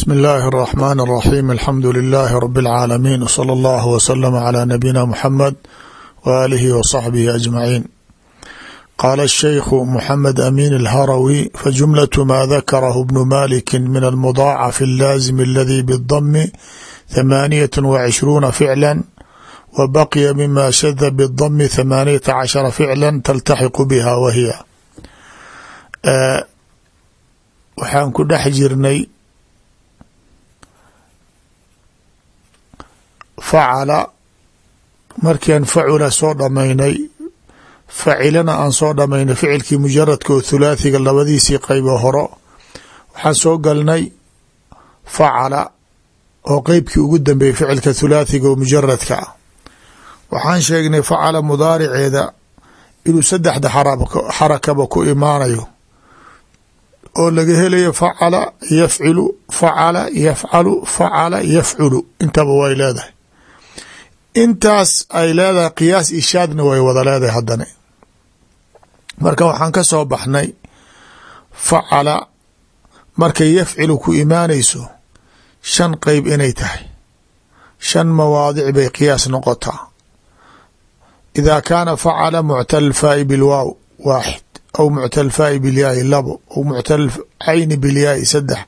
bsmi اllahi الرحmn الرaxيm alxamdu لilaahi rb اlcaalamiin wslى اllah wslm عlى nabiyina mxamed waalihi wصaxbihi aجmaciin qaala الshaykhu mxamed amin اlharawi fajumlaة ma dakarahu bnu maliki min almudaacaf اllaazim aladi bالdmi ثamaaniyaة وعishruuna ficla wbaqiya mima shada bالdmi ثamaaniyaةa cashara ficla taltaxiqu biha wahiya waxaan ku dhex jirnay facala markian facula soo dhamaynay facilana aan soo dhamaynay ficilkii mujaradka oo thulaathiga labadiisii qeybo horo waxaan soo galnay facala oo qeybkii ugu dambeeyey ficilka thulaathiga oo mujaradka waxaan sheegnay facala mudaariceeda inuu saddexda xarakaba ku imaanayo oo laga helayo facala yafcilu facala yafcalu facala yafculu intaba way leedahay intaas ay leedahay qiyaas ishaadna way wada leedahay haddana marka waxaan ka soo baxnay facala markay yafcilu ku imaanayso shan qeyb inay tahay. Shan mawaadic bay qiyaas noqotaa. Idaa kaana facala muctal faai bilwaaw waaxid aw muctal faai bilyaai labo aw muctal cayni bilyaai saddex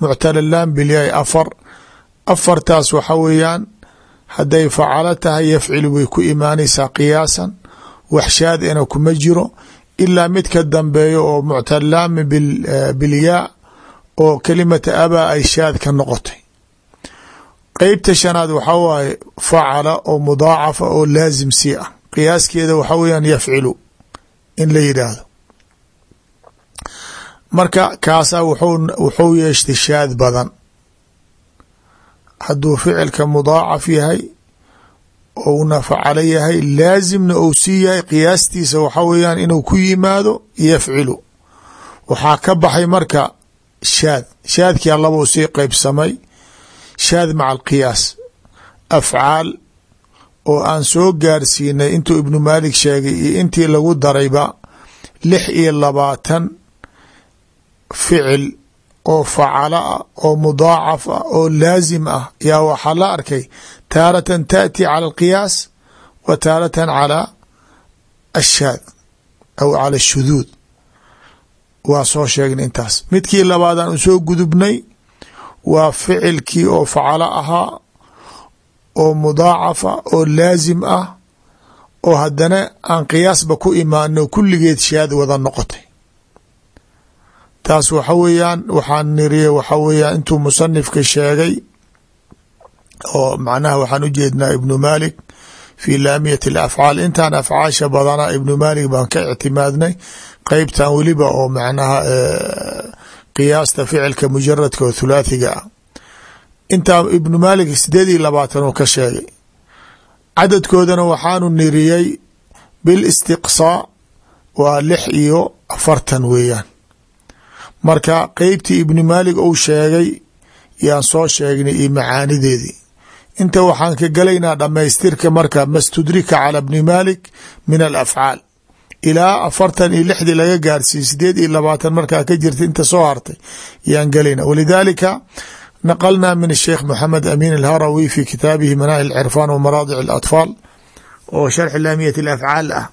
muctalalaan bilyaai afar. Afartaas waxa weeyaan hadday facalo tahay yafcilu way ku imaanaysaa qiyaasan waxshaad ina kuma jiro ilaa mid ka dambeeyo oo muctalaami bilyaa oo kelimata abaa ay shaad ka noqotay. Qeybta shanaad waxaa waaye facala oo mudaacafa oo laazim sii ah. Qiyaaskeeda waxaa weyaan yafcilu in la yidhaahdo. Marka kaasaa wuxuu yeeshtay shaad badan hadduu ficilka mudaacaf yahay ouna facalo yahay laazimna ou sii yahay qiyaastiisa waxaa weeyaan inuu ku yimaado yafcilu. Waxaa ka baxay marka shaad. Shaadkia labou sii qeybsamay shaad maca alqiyaas afcaal oo aan soo gaarsiinay intuu ibnu maalik sheegay iyo intii lagu darayba lix iyo labaatan ficil oo facalo ah oo mudaacaf ah oo laazim ah yaa waxaa la arkay taaratan taأti calى اlqiyaas wa taaratan calى ashaad aw calى الshuduud waa soo sheegnay intaas midkii labaadaan u soo gudubnay waa ficilkii oo facalo ahaa oo mudaacafa oo laazim ah oo haddana aan qiyaasba ku imaano kulligeed shaad wada noqotay taas waxa weeyaan waxaan niriye waxa weeyaan intuu musanifka sheegay oo macnaha waxaan u jeednaa ibnu malik fi laamiyat alafcaal. Intaan afcaasha badanaa ibnu malik baan ka ictimaadnay qeybtan weliba oo macnaha qiyaasta ficilka mujaradka oo thulaathiga ah. Intaa ibnu malik sideed iyo labaatan uu ka sheegay cadadkoodana waxaanu niriyey bil istiqsaa waa lix iyo afartan weeyaan marka qeybtii ibni maalik uu sheegay yaan soo sheegnay iyo macaanideedii. Inta waxaan ka galaynaa dhammaystirka marka mastudrika cala bni maalik min alafcaal. Ilaa afartan iyo lixdii laga gaarsiiye sideed iyo labaatan markaa ka jirta inta soo hartay yaan galayna walidaalika naqalnaa min asheikh moxamed amin alharawi fi kitaabihi manaahi alcirfaan wa maraadic alatfaal oo sharxi laamiyat alafcaal ah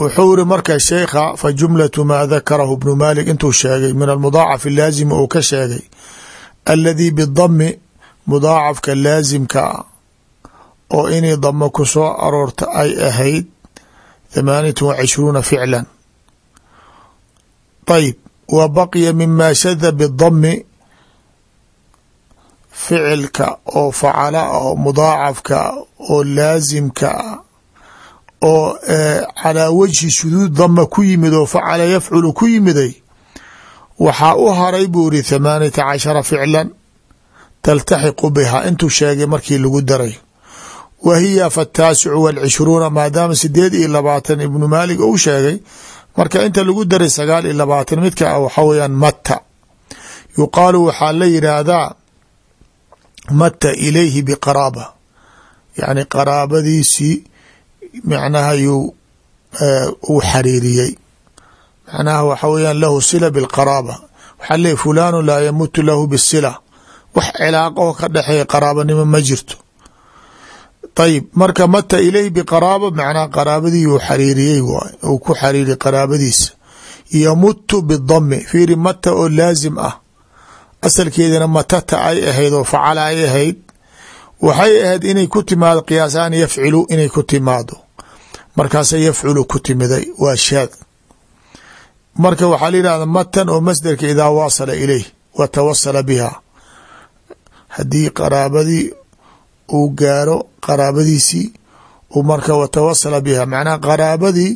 wuxuu iri marka sheikha fa jumlatu maa dakarahu bnu malik intuu sheegay min almudaacaf laazimi uu ka sheegay aladii bidami mudaacafka laasimka ah oo inay damo ku soo aroorta ay ahayd thamaaniyata wa cishruuna ficlan. Ayb wa baqiya mima shada bidami ficilka oo facala ah oo mudaacafka oo calaa wajhi shuduud dama ku yimid oo facala yafculu ku yimiday waxaa u haray buu iri thamaaniyata cashara ficlan taltaxiqu biha. Intuu sheegay markii lagu daray. Wa hiya fataasicu walcishruuna maadaama sideed iyo labaatan ibnu maalik uu sheegay marka inta lagu daray sagaal iyo labaatan midka ah waxaa weyaan matta. Yuqaalu waxaa la yidhaahdaa matta ilayhi biqaraaba. Yacni qaraabadiisii macnaha yuu uu xariiriyey. Macnaha waxa weyaan lahu sila bilqaraaba. Waxaa leey fulaanu laa yamutu lahu bisila. Wax cilaaqoo ka dhexeeya qaraabanimo ma jirto. Ayib marka mata ileyh biqaraaba macnaha qaraabadii uu xariiriyey waay. Uu ku xariiriy qaraabadiisa. Yamutu bidami fiiri mata oo laazim ah. Asalkeedana matata ay ahayd oo facala ay ahayd waxay ahayd inay ku timaado qiyaasaan yafcilu inay ku timaado. Markaasa yafculu ku timiday waa shaad. Marka waxaa la yihahda matan oo masderka idaa waasala ilayh wa tawasala biha. Haddii qaraabadii uu gaaro qaraabadiisii u marka watawasala biha. Macnaha qaraabadii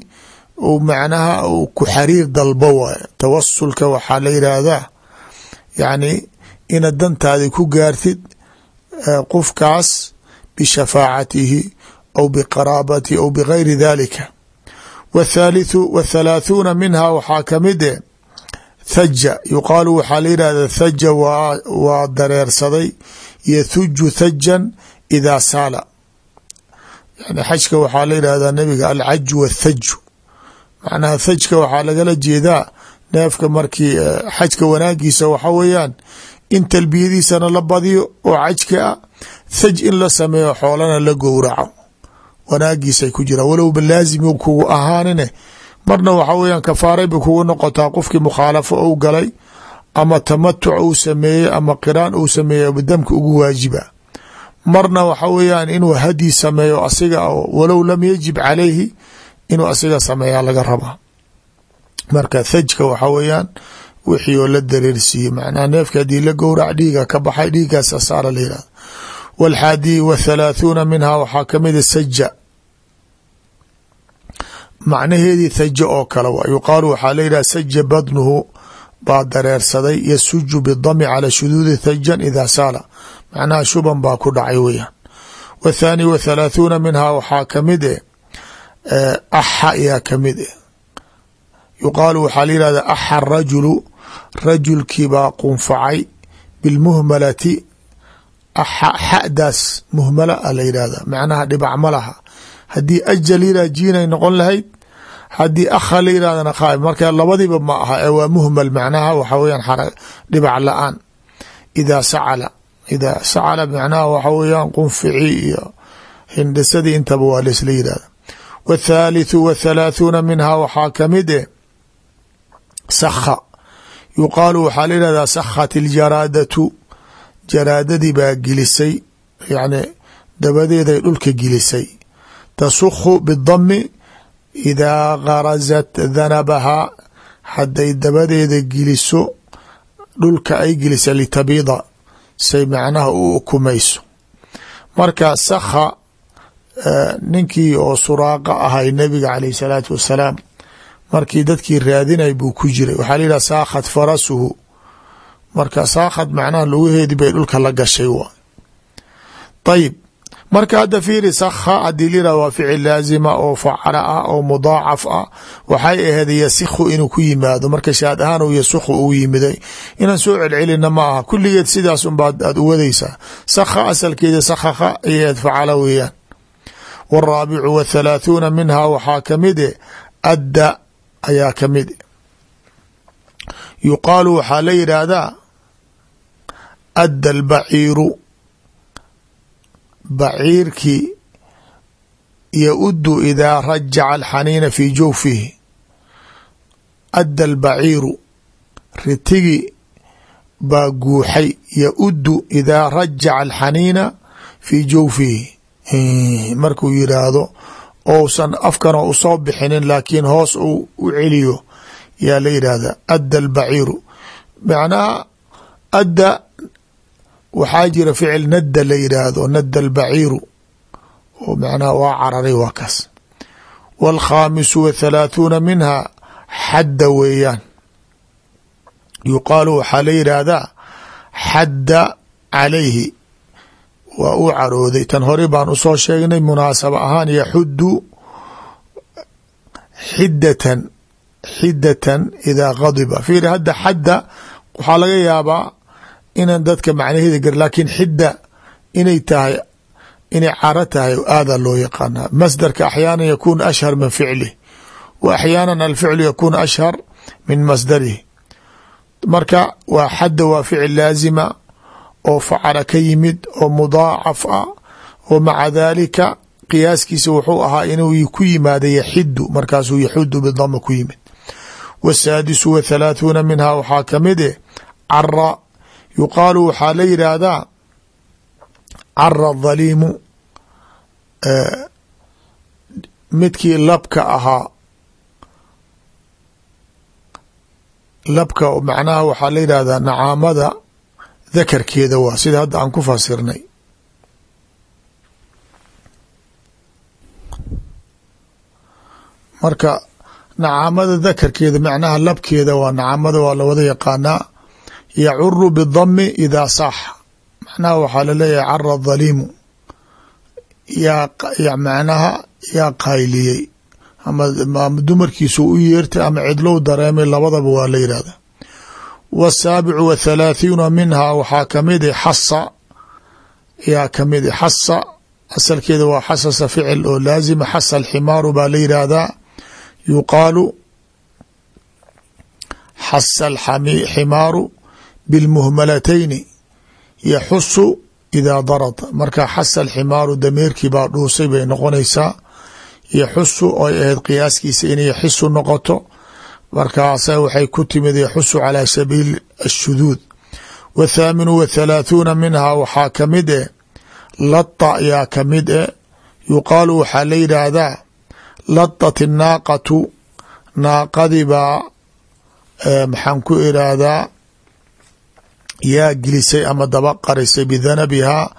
uu macnaha uu ku xariir dalbo waay. Tawasulka waxaa la yidhaahdaa yacni inaad dantaadi ku gaartid qofkaas bishafaacatihi aw biqaraabatihi aw bigayri dalika wthaalitثu wthalaaثuuna minha waxaa ka mid e thaja yuqaalu waxaa la yidhahda thaja waa dareersaday yathuju thajan idaa saala yani xajka waxaa la yidhahdaa nabiga alcaju wathaju macnaha thajka waxaa lagala jeedaa neefka markii xajka wanaagiisa waxa weeyaan in talbiyadiisana la badiyo oo cajka ah thaj in la sameeyo xoolana la gowraco. Wanaagiisay ku jiraan. Walowba laazim kugu ahaanine. Marna waxa weyaan kafaaray bay kugu noqotaa qofkii mukhaalafo ou galay ama tamatuc uu sameeyey ama qiraan uu sameeyey damka ugu waajiba. Marna waxa weeyaan inuu hadyi sameeyo asiga walow lam yajib calayhi inuu asiga sameeyaa laga rabaa. Marka thajka waxa weeyaan wixii oo la dareersiiyey macnaha neefka haddii la gowrac dhiiga ka baxay dhiiggaasa saara la yihahda wاlxaadi wthalaaثuuna minha waxaa kamida saja macnaheedii thaja oo kale wa yuqaalu waxaa la yidhah saja badnuhu baa dareersaday yasuju bidami calى shuduudi thajan ida saala macnaha shuban baa ku dhacay weyaan wthaani wthalaaثuuna minha waxaa kamid e axa yaa kamid e yuqaalu waxaa la yihahda axa rajulu rajulkii baa qunfacay bilmuhmalati xadaas muhmala a la yidhahda macnaha dhibac ma laha. Haddii ajal yirah jiinay noqon lahayd. Haddii akha la yirahdana khaab marka labadiba ma aha ee waa muhmal. Macnaha waxa weyaan dhibac la'aan. Idaa sacala. Idaa sacala macnaha waxa weyaan qunfici iyo hindhisadii intaba waa laisla yirahda wthaalitثu wthalaaثuuna minha waxaa ka mid e sakha yuqaalu waxaa la yihahdaa sakhat iljaraadatu jaraadadii baa gelisay yani dabadeeday dhulka gelisay tasukhu bidami idaa garazat danabahaa hadday dabadeeda geliso dhulka ay gelisa litabida say macnaha u ukumayso marka sakha ninkii oo suraaqa ahay nabiga caleyh salaatu wasalaam markii dadkii raadinay buu ku jiray. Waxaa la yidhah saakhat farasuhu. Marka saakhad macnaha lugaheedii bay dhulka la gashay w ayib marka hadda fiiri sakha haddii lira waa laazima oo facala ah oo mudaacaf ah. Waxay ahayd yasikhu inuu ku yimaado. Marka shaad ahaan uu yasukhu uu yimiday. Inaan soo celcelina ma aha. Kulligeed sidaas unbaad aad u wadaysaa. Sakha asalkeeda sakhakha ay ahayd facala weeyaan. Wاraabicu wthalaaثuuna minha waxaa ka mid e adda ayaa ka mid yuqaalu waxaa la yidhaahdaa adda albaciiru baciirkii yauddu idaa rajaca alxaniina fii jawfihi adda albaciiru ritigi baa guuxay yauddu idaa rajaca alxaniina fii jawfihi markuu yiraahdo ousan afkana u soo bixinin laakiin hoos uu u celiyo. Yaa la yidhaahdaa adda albaciiru. Macnaha adda waxaa jira ficil nadda la yidhaahdo nadda albaciiru. Oo macnaha waa cararay waa kaas. Wاlkhaamisu wthalaaثuuna minha xadda weeyaan. Yuqaalu waxaa la yidhaahdaa xadda calayhi waa uu carooday. Tan hore baan u soo sheegnay munaasaba ahaan yaxudu xidatan xidatan idaa gadiba fiiri hadda xadda waxaa laga yaabaa inaan dadka macnaheeda gar laakiin xidda inay tahay inay caro tahay aadaa loo yaqaanaa. Masdarka axyaana yakuun ashhar min ficlih wa axyaana alficlu yakuun ashhar min masdarihi. Marka waa xadda waa ficil laazima oo facala ka yimid oo mudaacaf ah oo maca daalika qiyaaskiisa wuxuu ahaa inuu ku yimaada yaxidu markaasuu yaxudu bidama ku yimid. Wasaadisu wa thalaaثuuna minhaa waxaa ka mid eh cara yuqaalu waxaa la yidhaahdaa cara dhaliimu midkii labka ahaa labka macnaha waxaa la yidhahdaa nacaamada dakarkeeda waa sida hadda aan ku fasirnay marka nacaamada dakarkeeda macnaha labkeeda waa nacaamada waa lawada yaqaanaa yacuru bidami idaa saaxa macnaha waxaa la leeyahay cara dhaliimu yaa macnaha yaa qayliyey. Ama dumarkiisu u yeertay ama cidlow dareemay labadaba waa la yidhahda wasaabicu wa thalaathiina minhaa waxaa ka mid xasa yaa ka mid xasa asalkeeda waa xasasa ficil oo laazima xasa alximaaru baa la yidhaahdaa yuqaalu xasa alximaaru bilmuhmalatayni yaxusu idaa darad marka xasa alximaaru dameerkii baa dhuusay bay noqonaysaa yaxusu oy ahayd qiyaaskiisa inay yaxisu noqoto markaasa waxay ku timid yaxusu calaa sabiili ashuduud. Wa thaaminu wa thalaahuuna minhaa waxaa ka mid eh lata yaa ka mid eh yuqaalu waxaa la yidhaahdaa latat inaaqatu naaqadibaa e, maxaan ku iraahdaa yaa gelisay ama daba qarisay bidanabihaa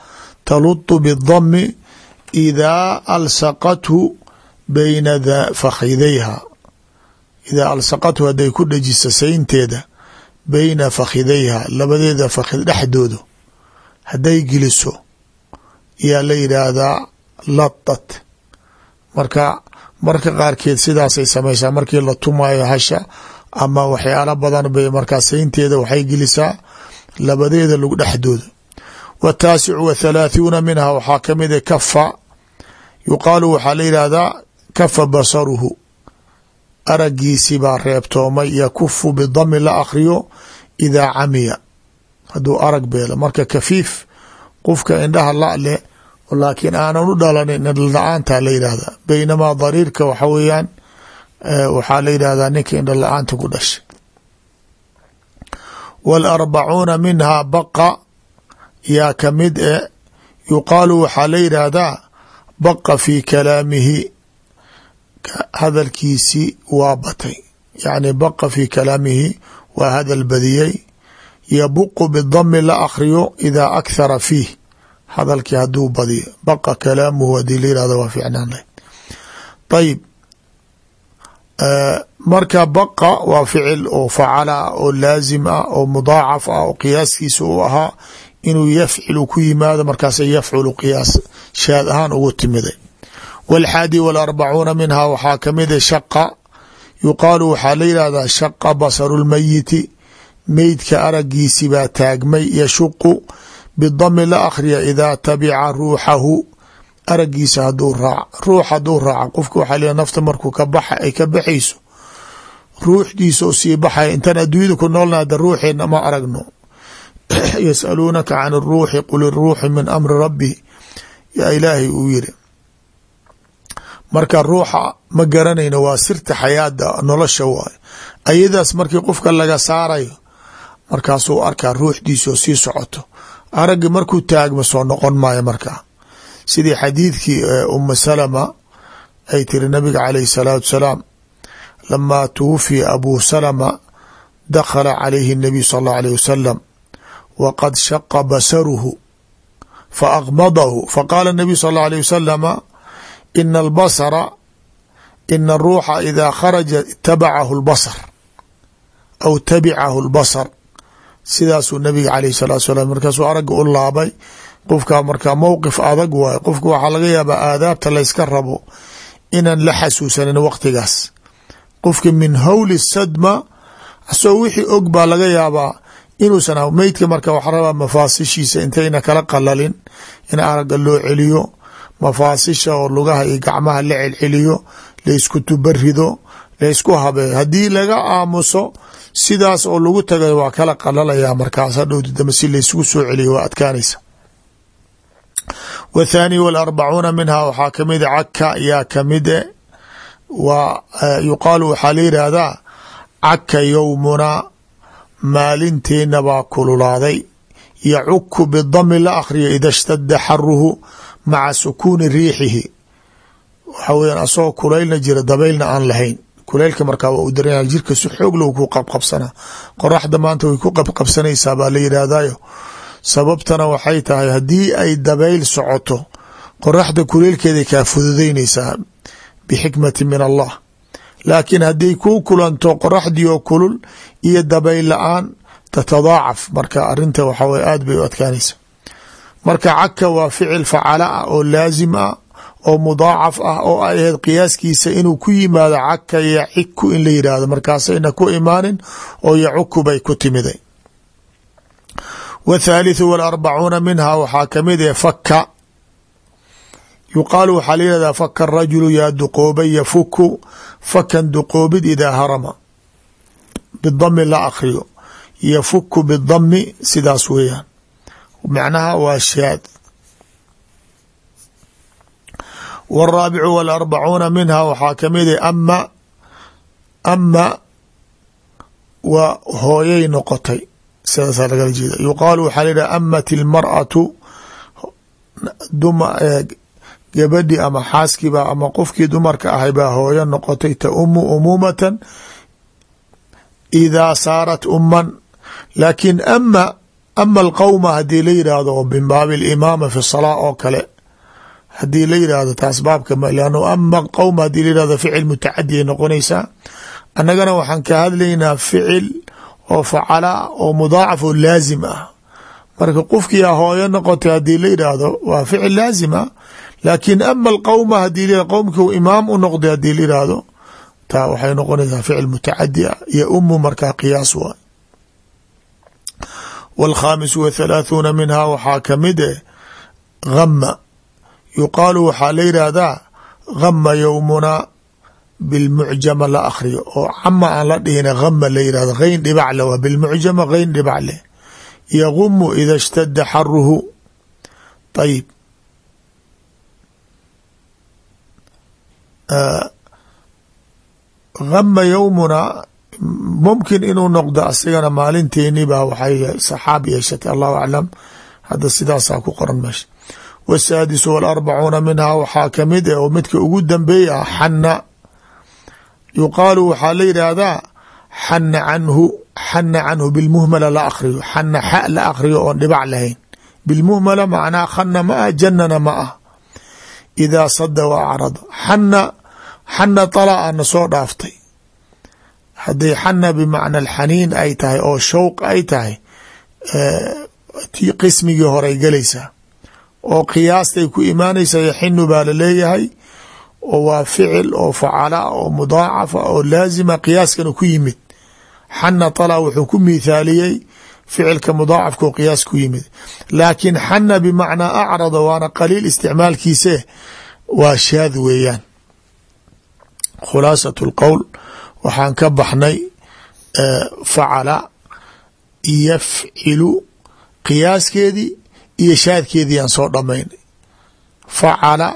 talutu bidami idaa alsaqathu bayna fakhidayha idaa alsaqathu hadday ku dhejisa saynteeda bayna fakhidayha labadeeda fakhid dhexdooda hadday geliso yaa la yidhaahdaa latat marka marka qaarkeed sidaasay samaysaa markii la tumayo hasha ama waxyaalo badan bay markaa saynteeda waxay gelisaa labadeeda lug dhexdooda wataasicu wa thalaaثuuna minha waxaa ka mid a kafa yuqaalu waxaa la yidhaahdaa kafa basaruhu aragiisi baa reebtoomay yakufu bidami la akriyo idaa camiya. Hadduu arag beelo marka kafiif qofka indhaha la leh laakiin aanan u dhalanin indhala-aanta la yidhahda baynamaa dariirka waxa weeyaan waxaa la yidhahdaa ninka indha la'aanta ku dhashay. Waalarbacuuna minhaa baqa yaa ka mid e yuqaalu waxaa la yidhaahdaa baqa fii kalaamihi hadalkiisi waa batay. Yacni baqa fii kalaamihi waa hadal badiyey. Yabuqu bidami la akriyo idaa akhara fiih. Hadalkii haduu badiyo. Baqa kalaamuhu haddii la yihahdo waa ficnaan lahayd ayib marka baqa waa ficil oo facala ah oo laazim ah oo mudaacaf ah oo qiyaaskiisa uu ahaa inuu yafcilu ku yimaado markaasa yafculu qiyaas shaad ahaan ugu timiday wاlxaadi wاlarbacuuna minhaa waxaa kamida shaqa yuqaalu waxaa la yidhahdaa shaqa basaru lmayiti meydka aragiisi baa taagmay yashuqu bidami la akhriya idaa tabica ruuxahu aragiisa haduu raac ruux hadduu raaca qofka waxaa la nafta markuu ka baxa ay ka baxayso ruuxdiisa u sii baxaya intaan adduunyada ku noolna hadda ruuxeena ma aragno yasaluunaka can ruuxi qul iruuxu min amri rabbi yaa ilaahay uu yiri marka ruuxa ma garanayno waa sirta xayaada nolosha waay. Ayadaas markii qofka laga saarayo markaasuu arkaa ruuxdiisoo sii socoto. Araggi markuu taagma soo noqon maayo marka. Sidii xadiidkii eh, umma salama ay tiri nabiga calayh salaatu salaam lamaa tuwufiya abuu salama dakhala calayhi nabiyu sal allahu alayh wasalam waqad shaqa basaruhu fa aqmadahu faqaala nabiyu sal allahu alayh wasalama ina albasara ina aruuxa idaa kharaja itabacahu اlbasar aw tabicahu اlbasar sidaasuu nabiga alayh salatu salam markaasuu aragga u laabay. Qofka markaa mowqif adag waayo qofka waxaa laga yaabaa aadaabta layska rabo inaan la xasuusanin waqtigaas. Qofka min howli sadma asagoo wixii og baa laga yaabaa inuusan meydka marka waxa rabaa mafaasishiisa intayna kala qalalin in aragga loo celiyo mafaasisha oo lugaha iyo gacmaha la celceliyo laysku tubarido laysku habeeyo haddii laga aamuso sidaas oo lagu tagay waa kala qalalaya markaas. Hadhowti dambe si laysugu soo celiyo waa adkaanaysa. Wthaani walarbacuuna minhaa waxaa kamida caka yaa kamide waa yuqaalu waxaa la yidhaahdaa caka yowmunaa maalinteena baa kululaaday. Yacuku bidami la akhriyo ida shtada xaruhu maca sukuuni riixihi. Waxa weyan asagoo kulaylna jira dabaylna aan lahayn. Kulaylka markaa waa u daranya jirka si xoog low ku qabqabsanaa. Qoraxda maanta way ku qabqabsanaysaa baa la yidhaahdayo sababtana waxay tahay haddii ay dabayl socoto qoraxda kuleylkeeday kaa fududeynaysaa bixikmati min allah. Laakiin hadday ku kulanto qoraxdii oo kulul iyo dabayl la'aan tatadaacaf. Marka arinta waxa weye aad bay u adkaanaysa marka caka waa ficil facala ah oo laazim ah oo mudaacaf ah oo ay ahayd qiyaaskiisa inuu ku yimaado caka yaciku in la yidhaahdo markaasayna ku imaanin oo yacuku bay ku timiday. Wthaalitثu wاlarbacuuna minhaa waxaa ka mid eh faka yuqaalu waxaa la yihahdaa faka rajulu yaa duqoobay yafuku. Fakan duqoobid idaa harama. Bidami la akriyo yafuku bidami sidaas weeyaan macnaha waa shaad. Wاraabicu wاlarbacuuna minhaa waxaa ka mid eh ama ama waa hooyay noqotay. Sidaasaa lagala jeeda yuqaalu waxaa la yidhaha amat ilmar'atu duma gabadhi ama xaaskiiba ama qofkii dumarka ahay baa hooyo noqotay taumu umuumatan idaa saarat umman. Laakiin ama ama alqowma haddii la yidhaahdo min baabi alimaama fi salaa oo kale haddii la yidhaahdo taas baabka lannu ama qowma haddii la yihahdo ficil mutacadi ay annagana waxaan ka hadlaynaa ficil oo facala oo mudaacaf oo laazim ah. Marka qofkia hooyo noqotay haddii la yidhaahdo waa ficil laazim ah laakiin ama alqowma haddii la qowmkii imaam u noqday haddii la yidhaahdo taa waxay noqonaysaa ficil mutacadi ah iyo umu markaa qiyaas waay wاlkhaamisu wathalaaثuuna minhaa waxaa ka mid eh gama yuqaalu waxaa la yidhaahdaa gama yowmunaa bilmucjama la akhriyo oo cama aan la dhihina gama la yihahdo geyn dhibac le waa bilmucjama geyn dhibac leh yagumu ida shtada xaruhu ayib gama yowmuna mumkin inuu noqdo asigana maalinteeni baa waxay saxaab yeeshatay allahu aclam. Hadda sidaasaa ku qoran meesha. Wasaadisu walarbacuuna minhaa waxaa ka mid eh oo midka ugu dambeeya ah xana yuqaalu waxaa la yidhaahdaa xana canhu xana canhu bilmuhmala la akriyo xana xa la akriyo oon dhibac lahayn. Bilmuhmala macnaa khana ma ah janana ma ah. Idaa sada wa acrada. Xana xana طala ana soo dhaaftay hadday xana bimacna alxaniin ay tahay oo showq ay tahay tii qismigii horay gelaysaa oo qiyaastay ku imaanaysa yaxinu baa la leeyahay oo waa ficil oo facala oo mudaacafa oo laazima qiyaaskana ku yimid. Xana طala wuxuu ku mithaaliyey ficilka mudaacafka oo qiyaas ku yimid. Laakiin xana bimacnaa acrada waana qaliil isticmaalkiise waa shaad weeyaan. Khulaasat اlqowl waxaan ka baxnay facala yafcilu qiyaaskeedii iyo shaadkeedii aan soo dhamaynay facala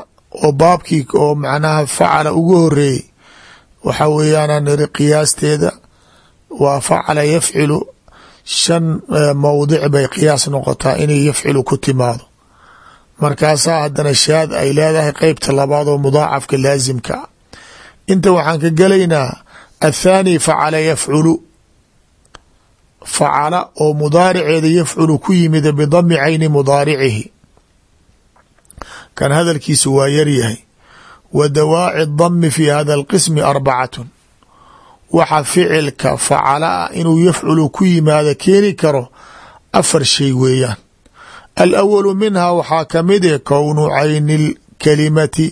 oo baabkii oo macnaha facala ugu horeeyey waxa weeyaanaan niri qiyaasteeda waa facala yafcilu shan mawdic bay qiyaas noqotaa inay yafcilu ku timaado. Markaasaa haddana shaad ay leedahay qeybta labaad oo mudaacafka laasimka inta waxaan ka gelaynaa athaani facala yafculu facala oo mudaariceeda yafculu ku yimida bidami cayni mudaaricihi kan hadalkiisu waa yaryahay wa dawaaci dami fi hada alqismi arbacatun waxa ficilka facala ah inuu yafculu ku yimaado keeni karo afar shay weeyaan alawalu minhaa waxaa ka mid eh kownu cayni lkalimati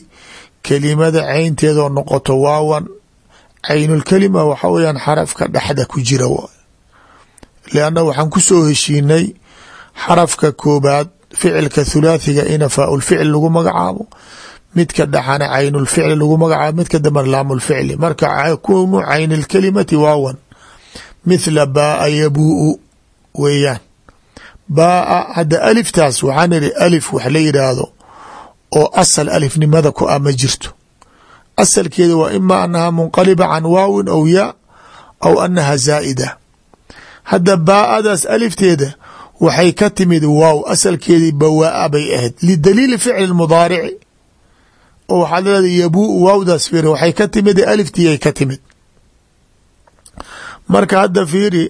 kelimada caynteedoo noqoto waawan caynulkalima waxa weyaan xarafka dhexda ku jira w waxaan ku soo heshiinay xarafka koobaad ficilka thulaathiga ina faaulficil lagu magacaabo. Midka dhaxana caynulficli lagu magacaabo midka dambana laamulficli marka kunu cayn lkalimati waawan. Mithla baaa yabuu weeyaan. Baaa hadda aliftaas waxaan ihi alif wax la yidhaahdo oo asal alifnimada ku ah ma jirto asalkeeda waa ima anaha munqaliba can waawin aw yaa aw anaha zaa'ida. Hadda baaadaas alifteeda waxay ka timid waaw asalkeedii bawaa bay ahayd. Lidaliili ficli mudaarici oo waxaad leedahay yabuu waawdaas fiiri waxay ka timid aliftiiyay ka timid. Marka hadda fiiri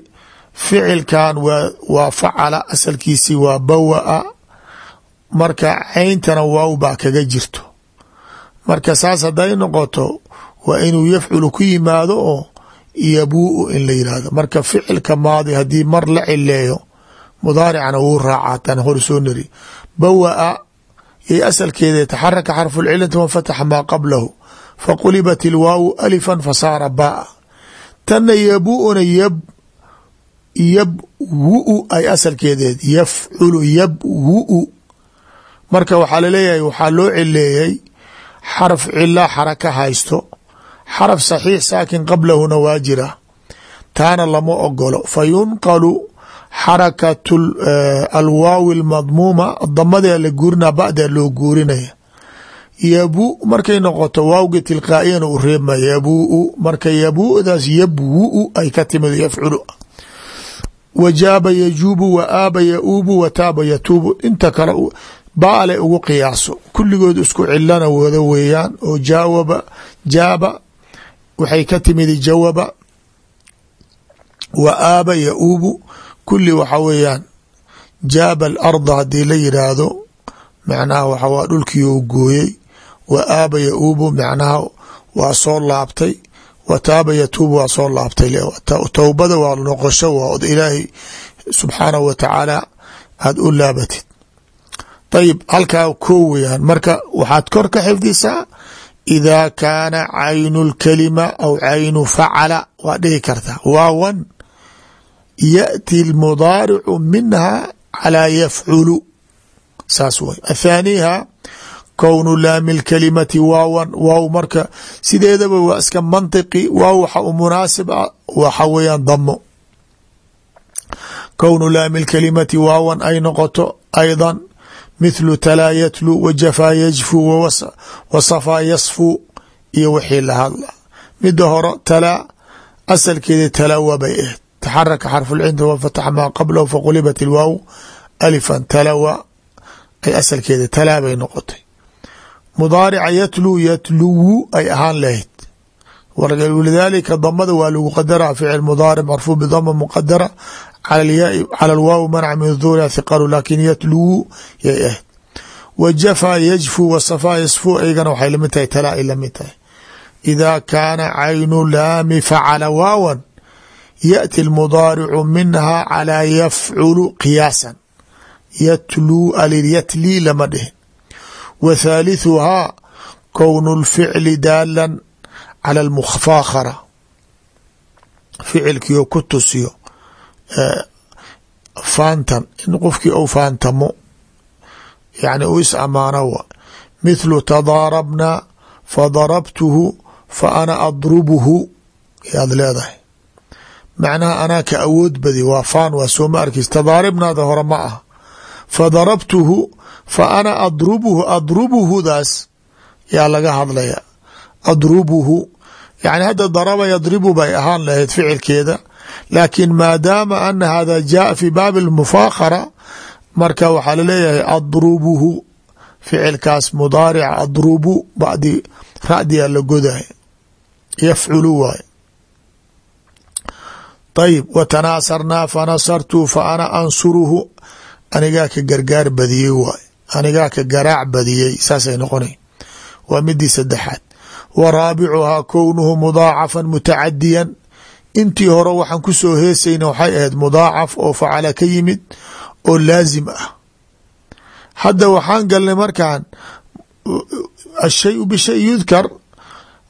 ficilkan waa waa facala asalkiisii waa bawaa marka cayntana waaw baa kaga jirto marka saas hadday noqoto waa inuu yafculu ku yimaado oo yabuu in la yihahdo marka ficilka maadi haddii mar la cileeyo mudaaricana wuu raacaa tan hor soo bawaa yay asalkeeda taxaraka xarfu lcilati wanfataxa maa qablahu faqulibat ilwaawu alifan fasaara baa tanna yabuuna yab yabwu ay asalkeedeed yafculu yabwu marka waxaa la leeyahay waxaa loo cileeyay xaraf cilaa xaraka haysto. Xaraf saxiix saakin qablahuna waa jira. Taana lama ogolo fa yunqalu xarakat alwaawi lmadmuuma damadee la guurinaa ba'daa loo guurinaya yabu markay noqoto waawga tilqaa'iyana u reebmaya yabuu marka yabuudaas yabwuu ay ka timid yafculu wajaaba yajuubu wa aaba yauubu wa taaba yatuubu. Inta kale baale ugu qiyaaso. Kulligood isku cilana wada weeyaan oo jaawaba jaaba waxay ka timid jawaba wa aaba yauubu kulli waxa weeyaan jaaba alarda haddii la yidhaahdo macnaha waxa waa dhulkii u gooyey. Wa aaba yauubu macnaha waa soo laabtay. Wa taaba yatuubu waa soo laabtay. Towbada waa noqosho waa od ilaahay subxaanahu wa tacaala aada u laabatid ayib halkaa koo weyaan marka waxaad kor ka xifdisaa idaa kaana caynu lkalima aw caynu facala waa dhihi kartaa waawan yaأti اlmudaaricu minha calىa yafculu saas way athaaniha kownu laami lkalimati waawan waaw marka sideedaba waa iska mantiqi waaw waxa u munaasib ah waxa weeyaan damo kownu laami lkalimati waawan ay noqoto ayضa mithlu talaa yatlu wajafaa yajfu wasafaa yasfu iyo wixii la hadla. Mida hore talaa asalkeeda talawa bay ahayd. Taxaraka xarfu lcinda wafatax maa qablahu faqulibat ilwaaw alifan talawa ay asalkeeda talaa bay noqotay. Mudaarica yatlu yatluwu ay ahaan lahayd walidaalika damada waa lagu qadara ficil mudaaric marfuu bidama muqadara cala alwaaw manca min dhuuriha hiqalu lakin yatluwu yay ahayd wa jafaa yajfu wasafaa yasfu aygana waxay lamid tahay talaa ay lamid tahay idaa kaana caynu laami facala waawan yaأti اlmudaaricu minha calىa yafculu qiyaasan yatluu alil yatlii lama dhihin wa thaalitثuhaa kownu اlficli daalan calى اlmufaakhara ficilkiio ku tusiyo faantan in qofkii ou faantamo yani u is amaano wa mithlu tadaarabna fadarabtuhu fa ana adrubhu yaad leedahay macnaha anaa ka awood badi waa faan waa soo ma arkis tadaaribnaada hore ma ah fadarabtuhu fa ana adrubhu adrubuhudaas yaa laga hadlaya adrubuhu yani hadda daraba yadribu bay ahaan lahayd ficilkeeda. Laakiin maadaama ana hada jaaa fi baabi اlmufaakara marka waxaa la leeyahay adrubuhu. Ficilkaas mudaarica adrubu badi radiyaa la goday yafculu waay ayib watanaasarnaa fanasartu fa ana ansuruhu. Anigaa ka gargaar badiyey waay anigaa ka garaac badiyey wa raabicuhaa kownuhu mudaacafan mutacadiyan intii hore waxaan ku soo heesayna waxay ahayd mudaacaf oo facala ka yimid oo laazim ah. Hadda waxaan galnay markaan ashayu bishay yudkar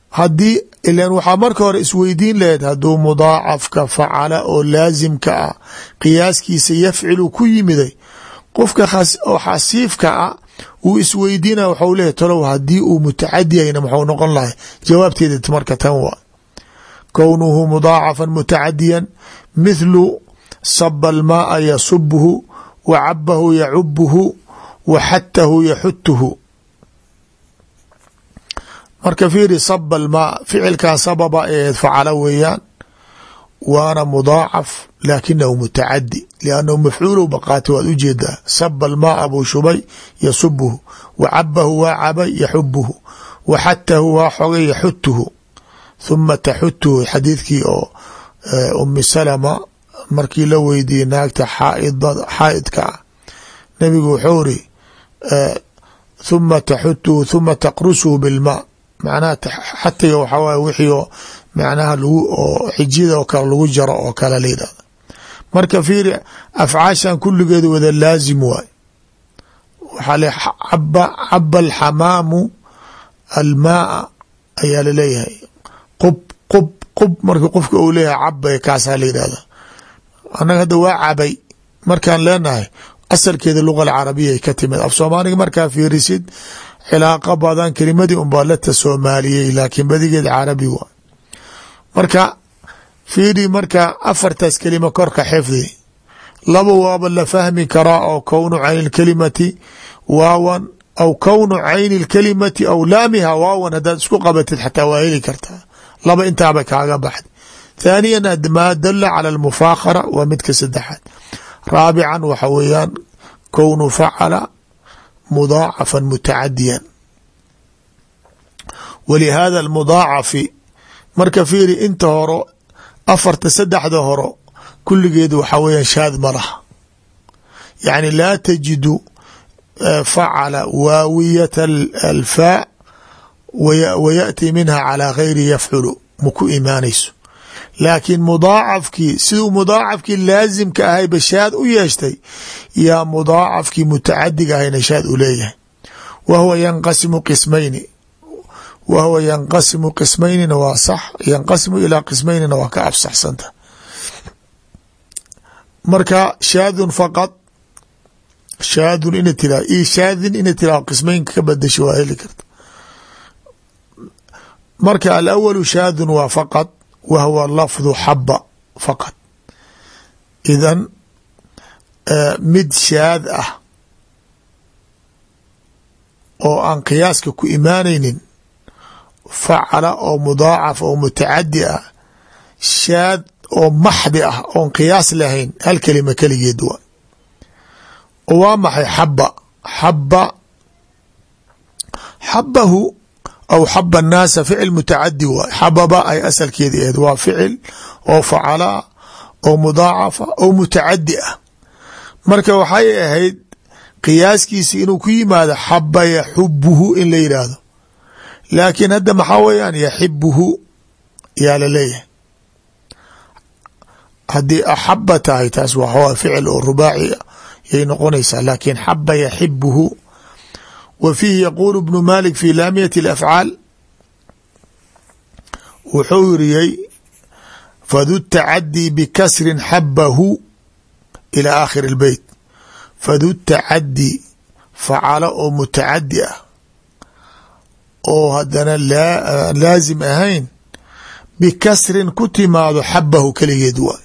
haddii ilan waxaa marka hore isweydiin lahayd hadduu mudaacafka facala oo laasimka ah qiyaaskiisa yafcilu ku yimiday qofka oo xasiifka ah wuu isweydiina waxau leeyahy talow haddii uu mutacadiyayna maxuu noqon lahay jawaabteeda marka tan waa kownuhu mudaacafan mutacadiyan mithlu saba almaaa yasubuhu wa cabahu yacubuhu wa xatahu yaxutuhu marka fiiri saba almaa ficilkan sababa ee facala weeyaan waana mudaacaf laakinahu mutacadi liannahu mafcuulow baqaati waad u jeedaa saba almaaa buu shubay yasubuhu wa cabahu waa cabay yaxubuhu wa xatahu waa xogay yaxutuhu huma taxutuhu xadiidkii oo umi salama markii la weydiiyey naagta xaaidka ah nebigu wuxuu iri huma taxutuhu huma taqrusuhu bilmaa macnaha xatiga waxaa waay wixii oo macnaha oo xijiyada oo kale lagu jaro oo kale la marka fiiri afcaashan kulligeed wada laazim waay. Waxaa le caba alxamaamu almaaa ayaa la leeyahay qub qub qub marka qofka uu leeyahay cabay kaasaa la yidhahda annaga hadda waa cabay markaan leenahay asalkeeda luga alcarabiya ka timid. Af soomaaliga markaa fiirisid cilaaqa badan kelimadii unbaa la tasoomaaliyey laakiin badigeed carabi waa marka fiiri marka afartaas kelima korka xifdi laba waaba la fahmi karaa oo kownu cayni lkalimati waawan aw kownu cayni lkalimati aw laamiha waawan haddaad isku qabatid xataa waa heli kartaa. Laba intaaba kaaga baxda thaaniyan maa dala cala almufaakara waa midka saddexaad. Raabican waxa weeyaan kownu facala mudaacafan mutacadiyan walihaada almudaacafi marka fiiri inta horo afarta saddexda horo kulligeed waxaa weeyaan shaad ma laha. Yacni laa tajidu facala waawiyata alfaa wa yaأti minha calى gayri yafculu maku imaanayso laakiin mudaacafkii siduu mudaacafkii laasimka ahay bashaad u yeeshtay yaa mudaacafkii mutacadiga ahayna shaad u leeyahay. Wa huwa yanqasimu qismayni wa huwa yanqasimu qismaynina waa sax yanqasimu ilaa qismaynina waa ka afsaxsanta marka shaadun faqad shaadun ina tira io shaadin ina tira qismaynka ka badasha waa heli karta marka alawalu shaadun waa faqad wa huwa lafdu xaba faqad idan mid shaad ah oo aan qiyaaska ku imaanaynin facala oo mudaacaf oo mutacadi ah shaad oo maxdi ah oon qiyaas lahayn hal kelima keligeed oo waa maxay xaba xaba xabahu aw xaba annaasa ficil mutacadi waay xababa ay asalkeedi aheed waa ficil oo facalaa oo mudaacafa oo mutacadi ah marka waxay ahayd qiyaaskiisi inuu ku yimaado xaba yaxubuhu in la yidhaahdo laakiin hadda maxaa weeyaan yaxibuhu yaa la leeyahay haddii axaba tahay taas waa ficil oo rubaaci yay noqonaysaa laakiin xaba yaxibuhu w fiihi yaquul bnu malik fi laamiyati اlafcaal wuxuu yiriyey fadu tacadii bikasrin xabahu ilى aakhir اlbeyt fadu tacadi facalo oo mutacadi ah oo hadana laazim ahayn bikasrin ku timaado xabahu keligeed waay.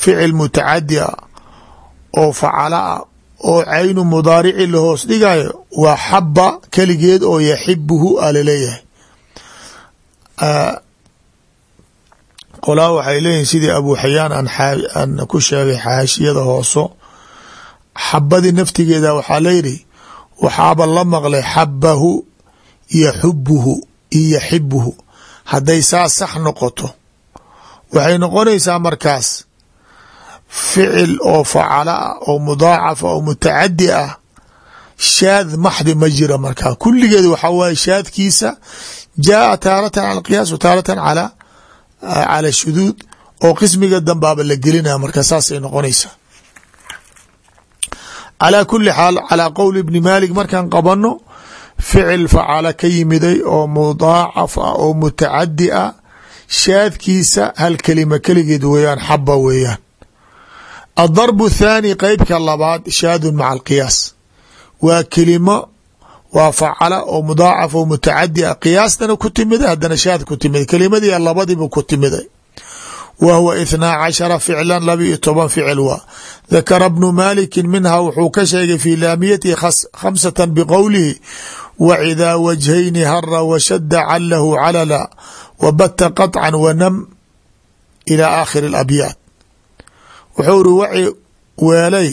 Ficil mutacadi ah oo facalo ah oo caynu mudaarici la hoos dhigayo waa xaba keligeed oo yaxibuhu a la leeyahay qolaa waxay leeyihiin sidii abu xayaan aan ku sheegay xaashiyada hooso xabadii naftigeeda waxaa layidhi waxaaba la maqlay xabahu yaxubuhu iyo yaxibuhu hadday saa sax noqoto waxay noqonaysaa markaas ficil oo facala ah oo mudaacafa oo mutacadi ah. Shaad maxdi ma jira markaa. Kulligeed waxaa waaye shaadkiisa jaaa taaratan cala alqiyaas wa taaratan cala cala shuduud oo qismiga dambaaba la gelinaya marka saasay noqonaysaa. Calaa kuli xaal calaa qowli ibni maalik markaan qabano ficil facala ka yimiday oo mudaacaf ah oo mutacadi ah shaadkiisa hal kelima keligeed weeyaan xaba weeyaan. Adarbu thaani qeybka labaad shaadun maca alqiyaas. Waa kelimo waa facala oo mudaacaf oo mutacadi a qiyaastana ku timida haddana shaad ku timida kelimadii labadiiba ku timiday wa huwa ithnaa cashara ficlan laba iyo toban ficil waa dakara bnu maliki minha wuxuu ka sheegay fi laamiyatihi khamsata biqowlihi wcidaa wajhayni hara washada calahu calala wabata qaطca wanam ilaa aakhiri abyaad wuxuu ri waci weelay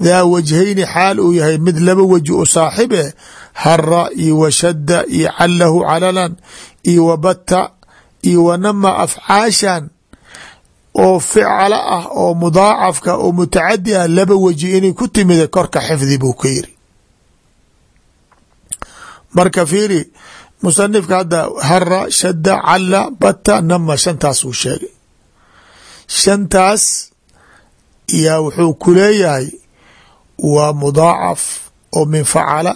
daa wajhayni xaal uu yahay mid laba waji u saaxib eh hara iyo washada iyo calahu calalan iyo wabata iyo wanama afcaashan oo ficala ah oo mudaacafka oo mutacadi ah laba waji inay ku timida korka xifdi buu ka yiri marka fiiri musanifka hadda hara shada cala bata nama shantaas uu sheegay. Shantaas yaa wuxuu ku leeyahay waa mudaacaf oo min facala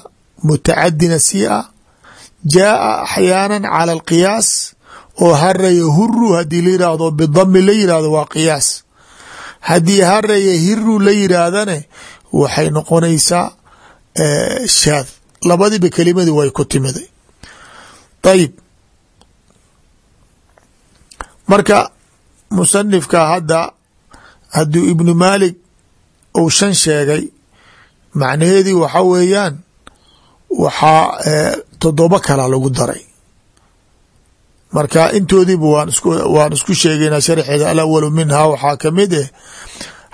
mutacadina si ah jaaa axyaana cala alqiyaas oo hara yahuru haddii la yidhaahdo bidami la yidhahdo waa qiyaas. Haddii hara yahiru la yidhaahdane waxay noqonaysaa shaad labadiba kelimadii way ku timiday. Ayib marka musanifka hadda hadduu ibnu maalik uu shan sheegay macnaheedii waxa weeyaan waxaa toddoba kala lagu daray. Marka intoodiiba waan isku sheegaynaa sharxeeda alawalu minhaa waxaa ka mid eh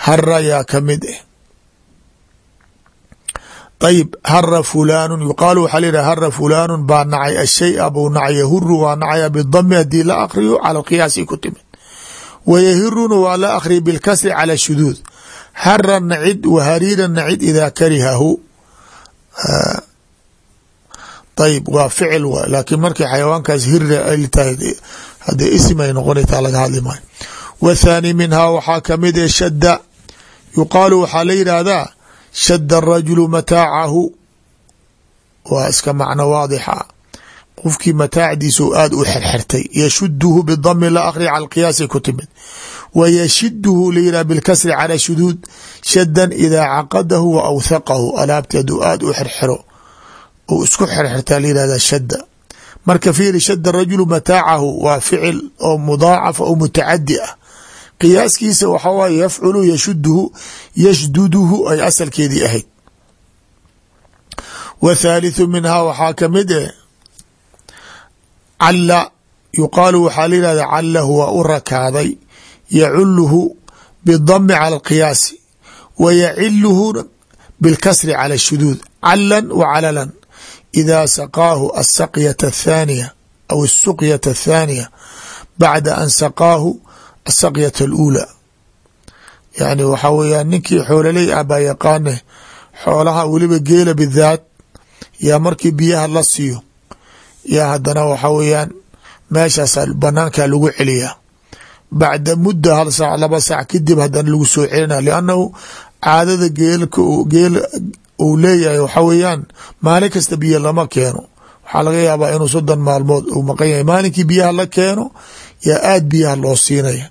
hara yaa ka mid eh ayib hara fulaanu yuqaalu waxaa layihaha hara fulaanu baa nacay ashaya buu nacay yahuru waa nacaya bidami haddii la akriyo cala qiyaasi ku timid wa yahiruna waa la akriya bilkasri cala shuduud hara nacid wa hariira nacid idaa karihahu ayib waa ficil waay laakiin markay xayawaankaas hira ay tahay hadee isim ay noqonaytaa laga hadli maayo wathaani minhaa waxaa ka mid e shadda yuqaalu waxaa la yidhaahdaa shadda arajulu mataacahu. Waa iska macno waadixa. Qofkii mataacdiisa oo aada u xerxertay yashuduhu bidami la akriya cala qiyaasay ku timid. Wa yashiduhu layidhah bilkasri cala shuduud. Shadan idaa caqadahu wa awthaqahu. Alaabti hadduu aada u xerxero ou isku xerxertaa layihahda shadda. Marka fiiri shada rajulu mataacahu waa ficil oo mudaacafa oo mutacadi ah qiyaaskiisa waxaa waay yafculu yashudhu yashduduhu ay asalkeedii ahayd. Wa thaalithu minhaa waxaa ka mid eh calla yuqaalu waxaa la yihahda callahu waa u rakaaday yaculuhu bidami cala alqiyaasi wa yaciluhu bilkasri cala ashuduud callan wa calalan idaa saqaahu asaqyata athaaniya aw asuqyata athaaniya bacda an saqaahu asakyata aluula yani waxaa weeyaan ninkii xoololey ah baa xoolaha weliba geela bidaat yaa markii biyaha la siiyo ya hadana waxaa weeyaan meeshaasa banaankaa lagu celiyaa bacda mudda hal saac laba saac kadib haddana lagu soo celinaya liannahu caadada geelka geel uu leeyahay waxaa weeyaan maalin kasta biyo lama keeno waxaa laga yaabaa inuu soddon maalmood uu maqan yahay maalinkii biyaha la keeno yaa aad biyaha loo siinaya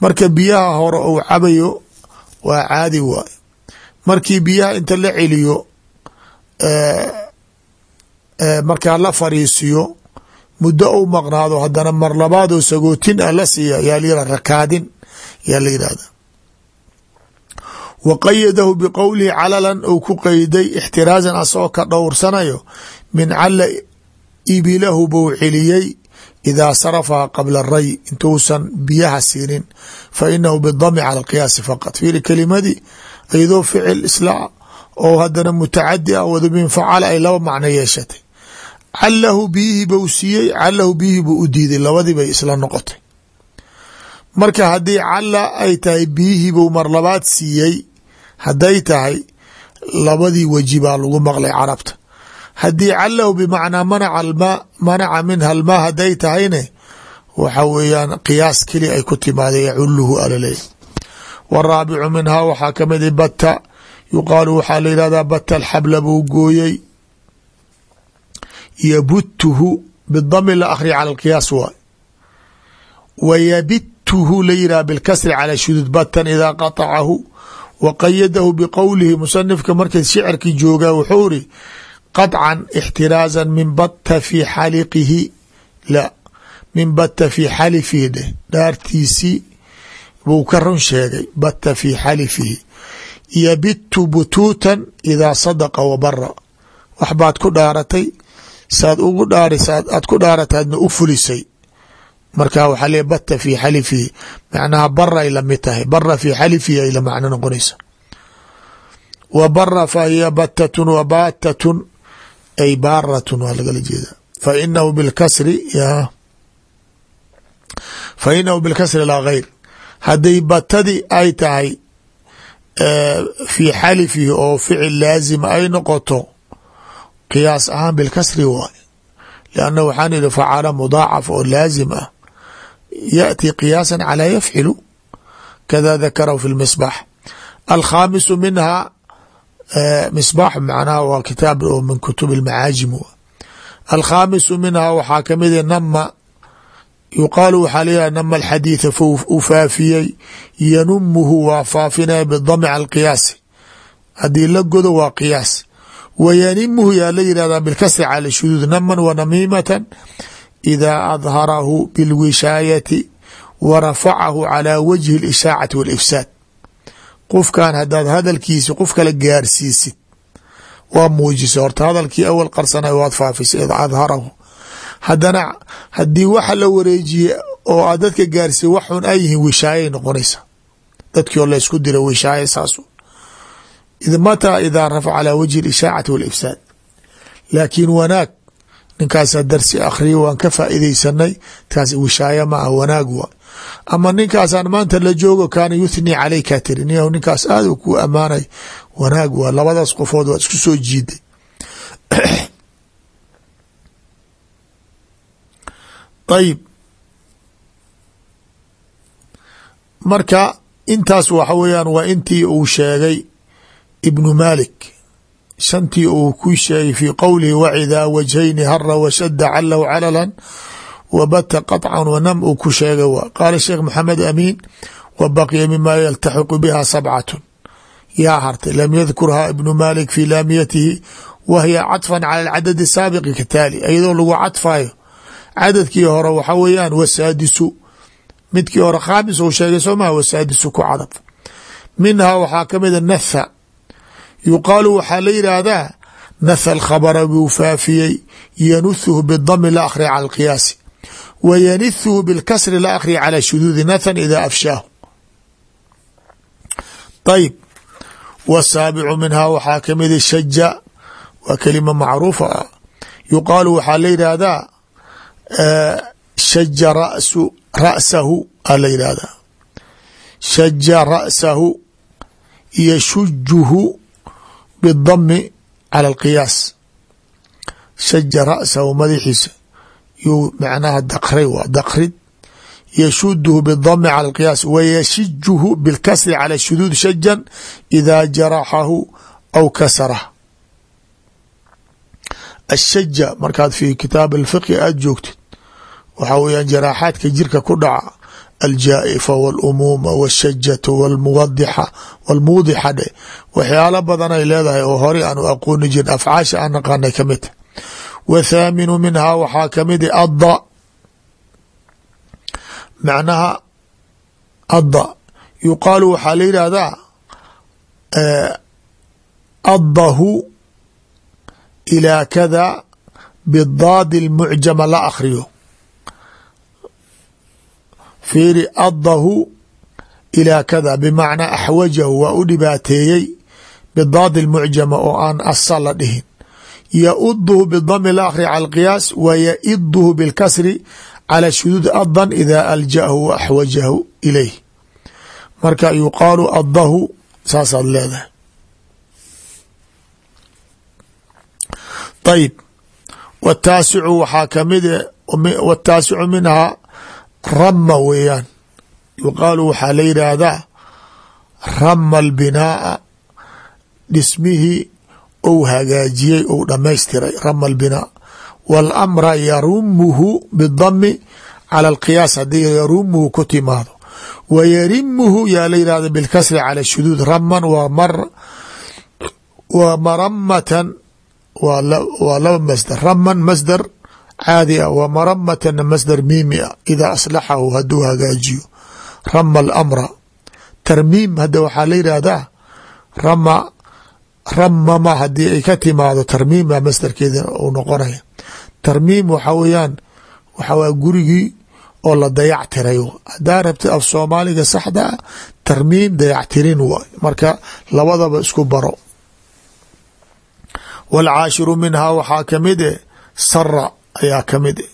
marka biyaha hore uu cabayo waa caadi waay. Markii biyaha inta la celiyo markaa la fariisiyo muddo uu maqnaado haddana mar labaad oo sagootin ah la siiya yaa layihah rakaadin yaa la yidhahda wa qayadahu biqowlihi calalan ou ku qeyday ixtiraazan asagoo ka dhowrsanayo min cala ibilahu bou celiyey idaa sarafaha qabla ray intuusan biyaha siinin fa inahu bidami cala alqiyaasi faqad fiiri kelimadii iyadoo ficil isla oo haddana mutacadi ah wada facala ay laba macno yeeshatay calahu biyihii bou siiyey calahu biyihii buu u diiday labadii bay isla noqotay marka haddii cala ay tahay biyihii buu mar labaad siiyey hadday tahay labadii weji baa lagu maqlay carabta haddii calahu bimacnaa manaca manaca minha almaa hadday tahayne waxa weeyaan qiyaas keli ay ku timaada yaculuhu alaleey. Waraabicu minhaa waxaa ka mid batta yuqaalu waxaa la yidhahdaa bata alxabla buu gooyey. Yabuttuhu bidami la akhriya cala alqiyaas waay. Wa yabituhu la yidhah bilkasri cala shuduud batan idaa qatacahu wa biqowlihi musanifka markay shicirkii joogaa wuxuu iri qadcan ixtiraaza min batta fi xaliqihi la min batta fi xalifihi dheh dhaartiisii buu ka run sheegay batta fi xalifihi yabitu butuutan idaa sadaqa wa bara wax baad ku dhaaratay saad ugu dhaarisaad aad ku dhaarataadna u fulisay marka waxaa le batta fi xalifihi macnaha bara ay la mid tahay bara fi xalifihi ay la macno noqonaysa wa bara fa hiya batatun wa batatun ay baaratun waa lagala jeeda fa inahu bilkasri ya. Fa inahu bilkasri laa gayr hadday batadii ay tahay fi xalifihi oo ficil laazima ay noqoto qiyaas ahaan bilkasri waay. Lanna waxaan idhi facala mudaacaf oo laazim ah yaأti qiyaasa calaa yafcilu kada dakarahu fi lmisbaax alkhaamisu minha misbaax macnaha waa kitaab oo min kutub اlmacaajim alkhaamisu minha waxaa kamida nama yuqaalu waxaa leeyahay nama alxadiida u faafiyey yanumuhu waa faafinaya bidamc alqiyaasi haddii la godo waa qiyaas. Wa yanimuhu yaa la yihahdaa bilkasri cala shuduud naman wa namiimatan idaa adharahu bilwishaayati wa rafacahu calaa wajhi اlishaacati walifsaad qofkan hadaad hadalkiisi qof kala gaarsiisid. Waa muujisa horta hadalkii awal qarsanay waad faafisay id adharahu haddana haddii waxa la wareejiye oo aad dadka gaarsiiy waxun ay yihiin wishaayay noqonaysa. Dadkii oo laysku dira wishaaya saasu. Mataa idaa rafac calaa wajhi اlishaacati walifsaad. Laakiin wanaag ninkaasaa darsi akhriya waan ka faaideysanay kaas wishaaya ma ah wanaag waa ama ninkaasaan maanta la joogo kaana yuthni calayka tiri ni ninkaas aad ku amaanay wanaag waa labadaas qofood waa isku soo jiiday. Ayib. Marka intaas waxa weeyaan waa intii uu sheegay ibnu malik shantii uu ku sheegay fii qowlihi wacidaa wajhayni hara washada calahu calalan wbata qaطca wanam uu ku sheegay w qaala sheekh maxamed amiin wa baqiya mima yaltaxiqu biha sabcatun yaa hartay lam yadkurha ibnu malik fi laamiyatihi wa hiya caطfan cala cadad saabiqi kataali iyadoo lagu cadfayo cadadkii hore waxa weeyaan wasaadisu midkii hore khaamis uu sheegay soo maha wasaadisu ku cadaf minhaa waxaa kamida natha yuqaalu waxaa la yidhaahdaa natha alkhabra buu faafiyey yanuhuhu bidami la akhriya cala alqiyaasi w yanihuhu bilkasri la akhriya calى shuduudi nathan ida afshaahu ayb wsaabicu minhaa waxaa kamida shaja waa kelima macruufa ah yuqaalu waxaa la yidhaahdaa shaja rasu ra'sahu aa la yidhaahdaa shaja ra'sahu yashujuhu bidami cala alqiyaas shaja ra'sahu madaxiisa yuu macnaha dakray w dakrid yashudhu bidami cala alqiyaas wayashijhu bilkasri cala shuduud shajan idaa jaraxahu aw kasarah ashaja markaad fi kitaab alfiqhi aada joogtid waxaa weeyaan jaraaxaadka jirka ku dhaca aljaa'ifa waalumuuma washajatu walmuwadixa walmuudixa dhe waxyaalo badanay leedahay oo horey aanu aqooni jirin afcaasha aan naqaanay ka mid. ta w thaaminu minhaa waxaa ka mid adda macnaha adda yuqaalu waxaa la yidhaahdaa addahu ilaa kada bidaadi اlmucjama la akhriyo fiiri addahu ilaa kada bimacnaa axwajahu waa u dhibaateeyey bidaadi اlmucjama oo aan asa la dhihin yaudhu bidami la akhri cala alqiyaas wa yaiduhu bilkasri cala shuduud adan ida aljahu wa axwajahu ilayh marka yuqaalu addahu saasaad leedahay ayib wataasicu waxaa ka mid wataasicu minhaa rama weeyaan yuqaalu waxaa la yidhaahdaa rama albinaaa dhismihii ou hagaajiyey ou dhamaystiray rama albinaa walamra yarumuhu bidami cala alqiyaas haddii yarumuhu ku timaado. Wa yarimuhu yaa la yihahda bilkasri cala shuduud raman waa maramatan waa laba masdar. Raman masdar caadi ah wa maramatana masdar miimi ah idaa aslaxahu haduu hagaajiyo. Rama alamra tarmiim hadda waxaa la yidhaahdaa rama ramama haddii ay ka timaado tarmiima masdarkeeda uu noqonaya. Tarmiim waxa weeyaan waxa waa gurigii oo la dayactiray hadaa rabti af soomaaliga saxda ah tarmiim dayactirin waay marka labadaba isku baro. Wاlcaashiru minhaa waxaa ka mid e sara ayaa ka mid e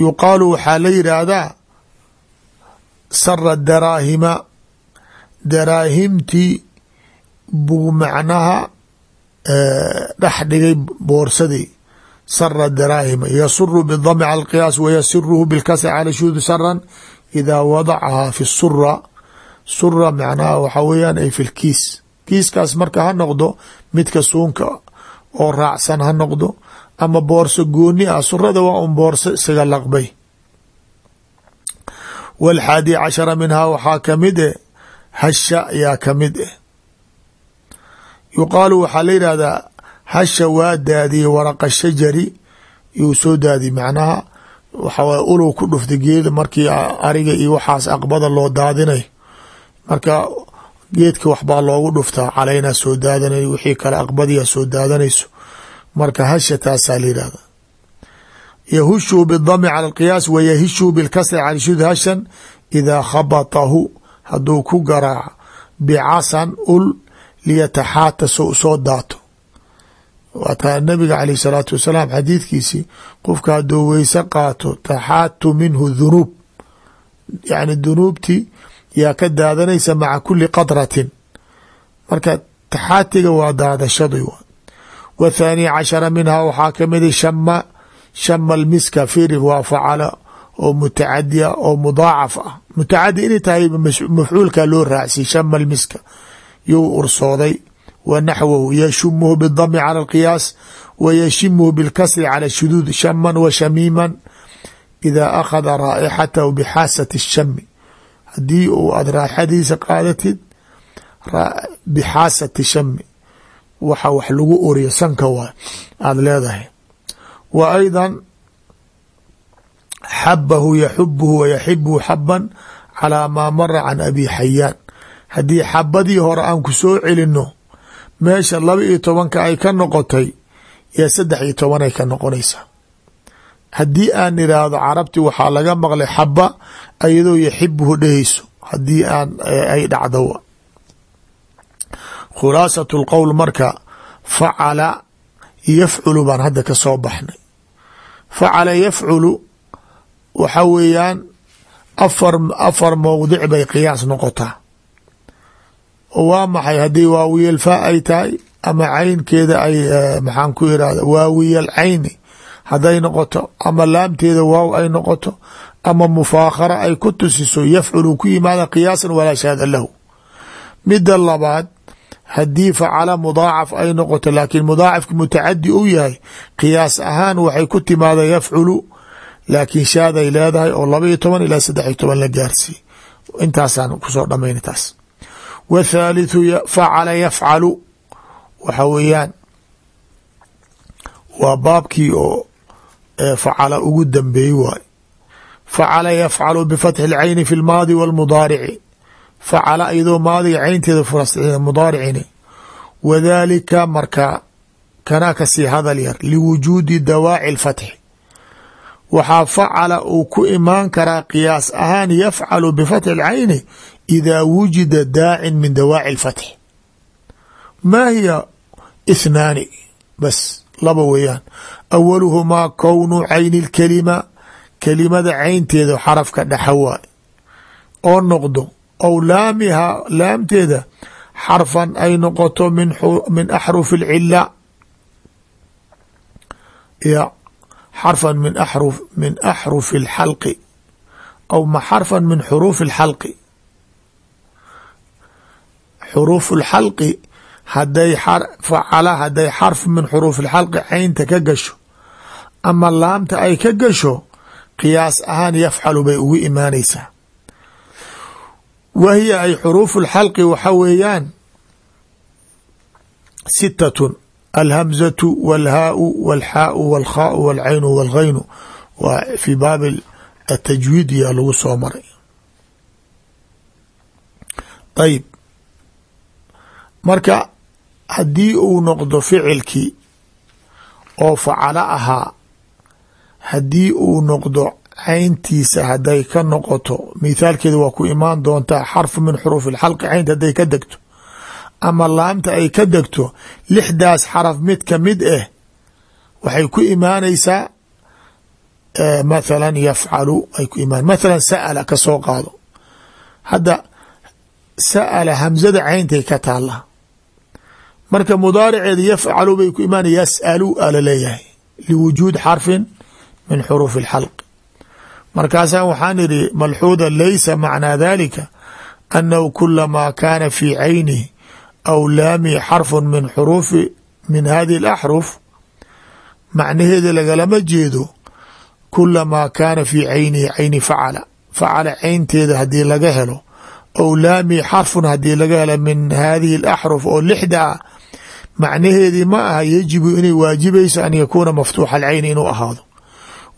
yuqaalu waxaa la yidhaahdaa sara daraahima daraahimtii buu macnaha dhex dhigay boorsadii. Sara daraahima yasuru bidami cala alqiyaas wayasiruhu bilkasri cala shuudi saran idaa wadacahaa fi sura sura macnaha waxaa weeyaan ay fi kiiskaas marka ha noqdo midka suunka oo raacsan ha noqdo ama boorso gooni ah surada waa un boorso isaga laqbay. Wاlxaadi cashara minhaa waxaa ka mid eh hasha ayaa ka mid eh yuqaalu waxaa la yidhahdaa hasha waa daadiyey waraqa shajari. Yuu soo daadiy macnaha waxawaay ulow ku dhufta geeda markii ariga iyo waxaas aqbada loo daadinay. Marka geedka waxbaa loogu dhuftaa caleynaa soo daadanay wixii kale aqbadiyaa soo daadanayso marka hasha taasaa la yidhahda yahushu bidami cala alqiyaas wa bilkasri cala shud hashan idaa khabatahu. Hadduu ku garaaco bicasan ul liyataxaata so soo daato. Waataa nabiga caleyh salaatu wasalaam xadiidkiisii qofka hadduu weyse qaato taxaatu minhu dhunuub yani dunuubtii yaa ka daadanaysa maca kuli qadratin. Marka taxaatiga waa daadashadi wa thaaniya cashara minhaa waxaa kamida shama shama almiska firif waa facala oo mutacadiya oo mudaacaf ah. Mutacadi inay tahay mafcuulka loo raacsiy shama almiska you ursooday wa naxwahu yashumuhu bidami cala alqiyaas wa yashimuhu bilkasri cala shuduud shaman wa shamiiman idaa akhada raa'ixatahu bixaasati shami haddii uu aada raaxadiisa qaadatid bixaasati shami waxa wax lagu oriyo sanka waay aada leedahay. Wa ayda xabahu yaxubuhu wa yaxibuhu xaban calaa maa mara can abi xayaan haddii xabadii hore aan ku soo celino meesha laba iyo tobanka ay ka noqotay yo saddex iyo toban ay ka noqonaysaa. Haddii aan iraahdo carabti waxaa laga maqlay xaba ayadoo yaxibuhu dhehayso haddii aan ay dhacdo. Khulaasat lqowl marka facala yafculu baan hadda ka soo baxnay. Facala yafculu waxa weeyaan afar afar mowdic bay qiyaas noqotaa waa maxay? Haddii waawiyal fa ay tahay ama caynkeeda ay maxaan ku irahda waawiyal cayni hadday noqoto ama laamteeda waaw ay noqoto ama mufaakhara ay ku tusiso yafculu ku yimaada qiyaasan walaa shaada lahu. Mida labaad haddii facala mudaacaf ay noqoto laakiin mudaacafki mutacadi u yahay qiyaas ahaan waxay ku timaada yafculu laakiin shaaday leedahay oo laba iyo toban ilaa saddex iyo toban la gaarsiiy intaasaan ku soo dhamayn taas w thaalitثu facala yafcalu waxa weeyaan waa baabkii oo facala ugu dambeeyey waay facala yafcalu bifatxi اlcayni fi اlmaadi w اlmudaarici facala iyadoo maadiga caynteeda furas mudaaricini wadalika marka kanaa kasii hadal yar liwujuudi dawaaci اlfatxi waxaa facala uu ku imaan karaa qiyaas ahaan yafcalu bifatxi اlcayni إذا wujida daacin min dawaaci الfatxi ma hiya اثnaani bas laba weeyaan awaluhumaa kownu cayni اlkalima kelimada caynteeda xarafka dhaxa waay oo noqdo ow laamihaa laamteeda xarfan ay noqoto min axrufi اlcila y xarfan min min axrufi اlxalqi aw xarfan min xuruufi اlxalqi xuruuf اlxalqi haday facala hadday xarf min xuruuf اlxalqi caynta ka gasho ama laamta ay ka gasho qiyaas ahaan yafcalu bay ugu imaanaysaa wahiya ay xuruufu اlxalqi waxa weeyaan sitatun alhamzatu walhaau walxaau walkhaau walcaynu walghaynu waa fii baabi atajwiid yaa lagu soo maray. Ayib marka haddii uu noqdo ficilkii oo facala ahaa haddii uu noqdo cayntiisa hadday ka noqoto mithaalkeeda waa ku imaan doontaa xarfu min xuruufi alxalqi caynta hadday ka degto ama laamta ay ka degto lixdaas xaraf mid ka mid ah waxay ku imaanaysaa mathala yafcalu ay ku imaan mathala sa'ala ka soo qaado. Hadda sa'ala hamzada cayntay ka taala marka mudaariceeda yafcalu bay ku imaana yas'alu ala leeyahay liwujuud xarfin min xuruufi اlxalq markaasaa waxaan idhi malxuuda laysa macnaa dalika annahu kulamaa kaana fii caynihi aw laamihi xarfu min xuruufi min hadihi اlaxruf macnaheeda lagalama jeedo kulamaa kaana fii caynihi cayni facala facala caynteeda haddii laga helo aw laamihi xarfun haddii laga helo min hadihi اlaxruf oo lixda ah macnaheedii ma aha yajibu inay waajibayso an yakuuna maftuuxa alcayni inuu ahaado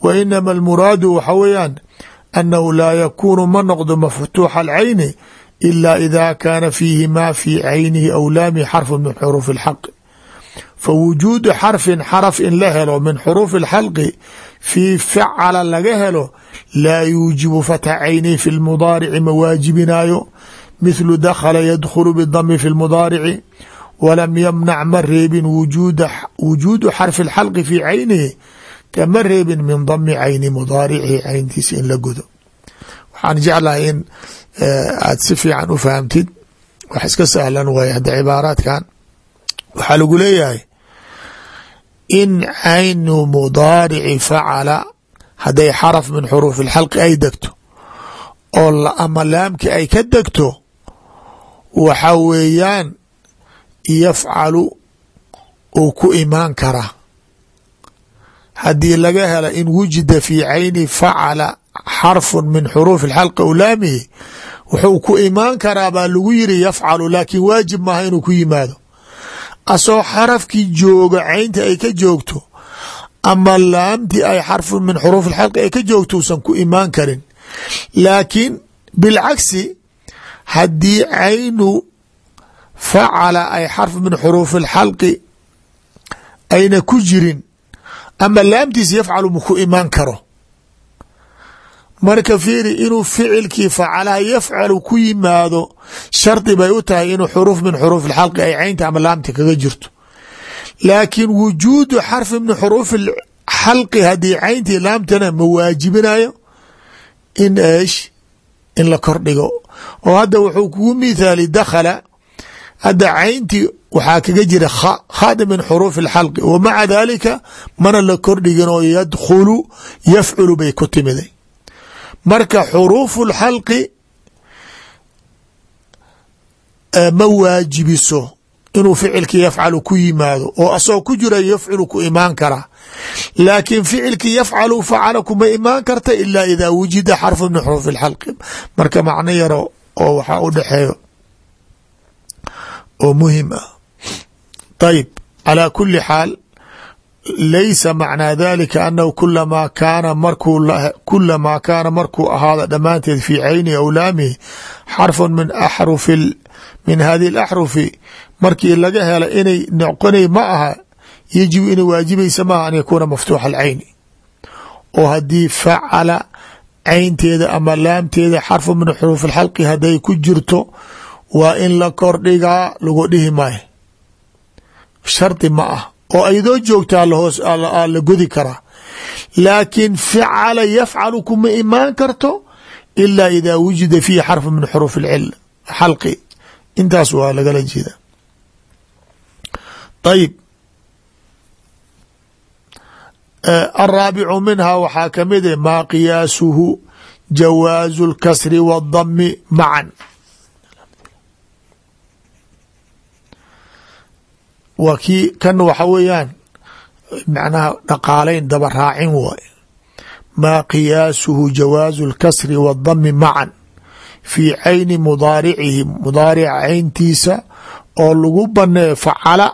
wa inama almuraadu waxa weeyaan annahu laa yakuunu ma noqdo maftuuxa alcayni ila ida kaana fiihi ma fii caynihi aw laamihi xarfu min xuruufi اlxaqi fa wujuudu xarfin xaraf in la helo min xuruufi اlxalqi fii facala laga helo laa yuujibu fatxa caynihi fi lmudaarici ma waajibinaayo mithlu dakhala yadkhulu bidami fi lmudaarici walam yamnac ma reebin wujuudu xarfi اlxalqi fii caynihi kama reebin min dami cayni mudaaricihi cayntiisa in la godo waxaan jeclahay in aad si fiican u fahamtid wax iska sahlan waay hadda cibaaraadkan. Waxaa lagu leeyahay in caynu mudaarici facala hadday xaraf min xuruufi اlxalqi ay degto oo ama laamki ay ka degto waxa weeyaan yafcalu uu ku imaan karaa haddii laga hela in wujida fii cayni facala xarfu min xuruufi xalqi ulaamihi wuxuu ku imaan karaa baa lagu yiri yafcalu laakiin waajib maaha inuu ku yimaado. Asoo xarafkii jooga caynta ay ka joogto ama laamtii ay xarfu min xuruuf xalqi ay ka joogto usan ku imaan karin. Laakiin bilcagsi haddii caynu facala ay xarf min xuruufi اlxalqi ayna ku jirin ama laamtiisa yafcalu maku imaan karo marka fiiri inuu ficilkii facalaha yafcalu ku yimaado shardi bay u tahay inuu xuruuf min xuruuf اlxalqi ay caynta ama laamta kaga jirto. Laakiin wujuudu xarfi min xuruufi xalqi haddii cayntii laamtana ma waajibinayo in eesh in la kordhigo oo hadda wuxuu kugu mithaali dakhala hadda cayntii waxaa kaga jira kha khada min xuruufi اlxalqi wa maca mana la kordhigin oo yadkhulu yafculu bay ku timiday marka xuruufu اlxalqi ma waajibiso inuu ficilkii yafcalu ku yimaado oo asagoo ku jira yafcilu ku imaan karaa laakiin ficilkii yafcalu facala kuma imaan karta ilaa idaa wujida xarfu min xuruuf اlxalqi marka macno yaro oo waxaa u dhexeeyo oo muhiim ah. Ayb calaa kuli xaal laysa macnaa dalika anahu kulamaa kaana markuu kulamaa kaana markuu ahaada dhammaanteed fii cayni aw laamihi xarfun min axrufi min hadihi اlaxrufi markii laga hela inay noqonay ma aha yajibu inay waajibaysa maaha an yakuuna maftuuxa alcayni oo haddii facala caynteeda ama laamteeda xarfu min xuruuf اlxalqi hadday ku jirto waa in la kordhigaa lagu dhihi maayo shardi ma ah oo aydoo joogtaa la godi karaa laakiin ficala yafcalu kuma imaan karto ila ida wujida fiihi xarfu min xuruuf xalqi. Intaas waa lagala jeeda ayib alraabicu minhaa waxaa ka mid a maa qiyaasuhu jawaazu اlkasri waاdami macan waa kii kan waxa weeyaan macnaha dhaqaalayn daba raacin waay. Maa qiyaasuhu jawaazu اlkasri waاdami macan fii cayni mudaaricihi mudaarica cayntiisa oo lagu baneeyo facala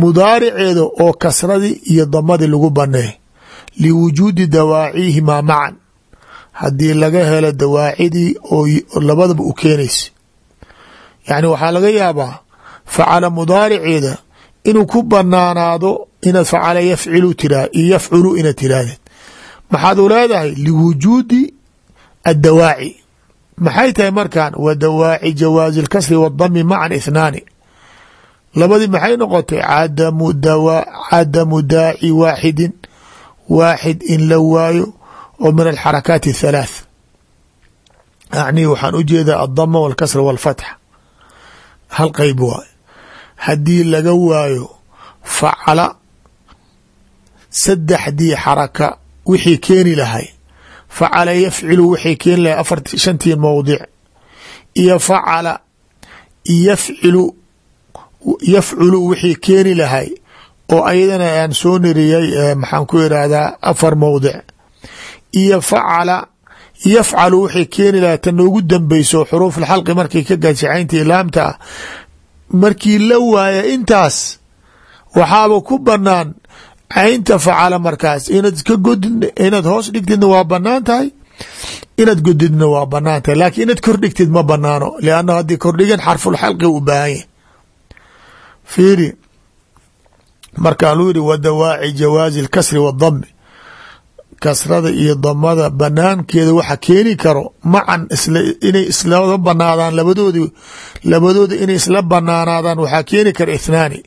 mudaariceeda oo kasradii iyo damadii lagu baneeyo liwujuudi dawaacihimaa macan. Haddii laga helo dawaacidii oo labadaba u keenaysa yacni waxaa laga yaabaa facala mudaariceeda inuu ku banaanaado inaad facala yafcilu tira iyo yafculu inaad tiraahdeed maxaad u leedahay liwujuudi addawaaci maxay tahay markan wa dawaaci jawaazi اlkasri waاdami macan ithnaani labadii maxay noqotay cadamu cadamu daaci waaxidin waaxid in la waayo oo min alxarakaati الthalaath acni waxaan u jeedaa aلdama wاlkasra wاlfatxa hal qeyb waay haddii laga waayo facala saddexdii xaraka wixii keeni lahay facala yafcilu wixii keeni lahay afar shantii mowdic iyo facala yafcilu yafculu wixii keeni lahay oo ayadana aan soo niriyey maxaan ku irahdaa afar mowdic iyo facala yafcalu wixii keeni lahay ta noogu dambeyso xuruuf alxalqi markay ka gaashay cayntii laamta ah markii la waaya intaas waxaaba ku banaan caynta facala markaas. Inaad ka godid inaad hoos dhigtidna waa bannaan tahay. Inaad godidna waa bannaan tahay. Laakiin inaad kor dhigtid ma banaano lianna haddii kordhigan xarfulxalqi u baahan yahy fiiri markaa luu yihi wa dawaaci jawaazi اlkasri waاdami kasrada iyo damada banaankeeda waxa keeni karo macan inay isla banaadaan labadoodi labadooda inay isla banaanaadaan waxaa keeni kara ithnaani.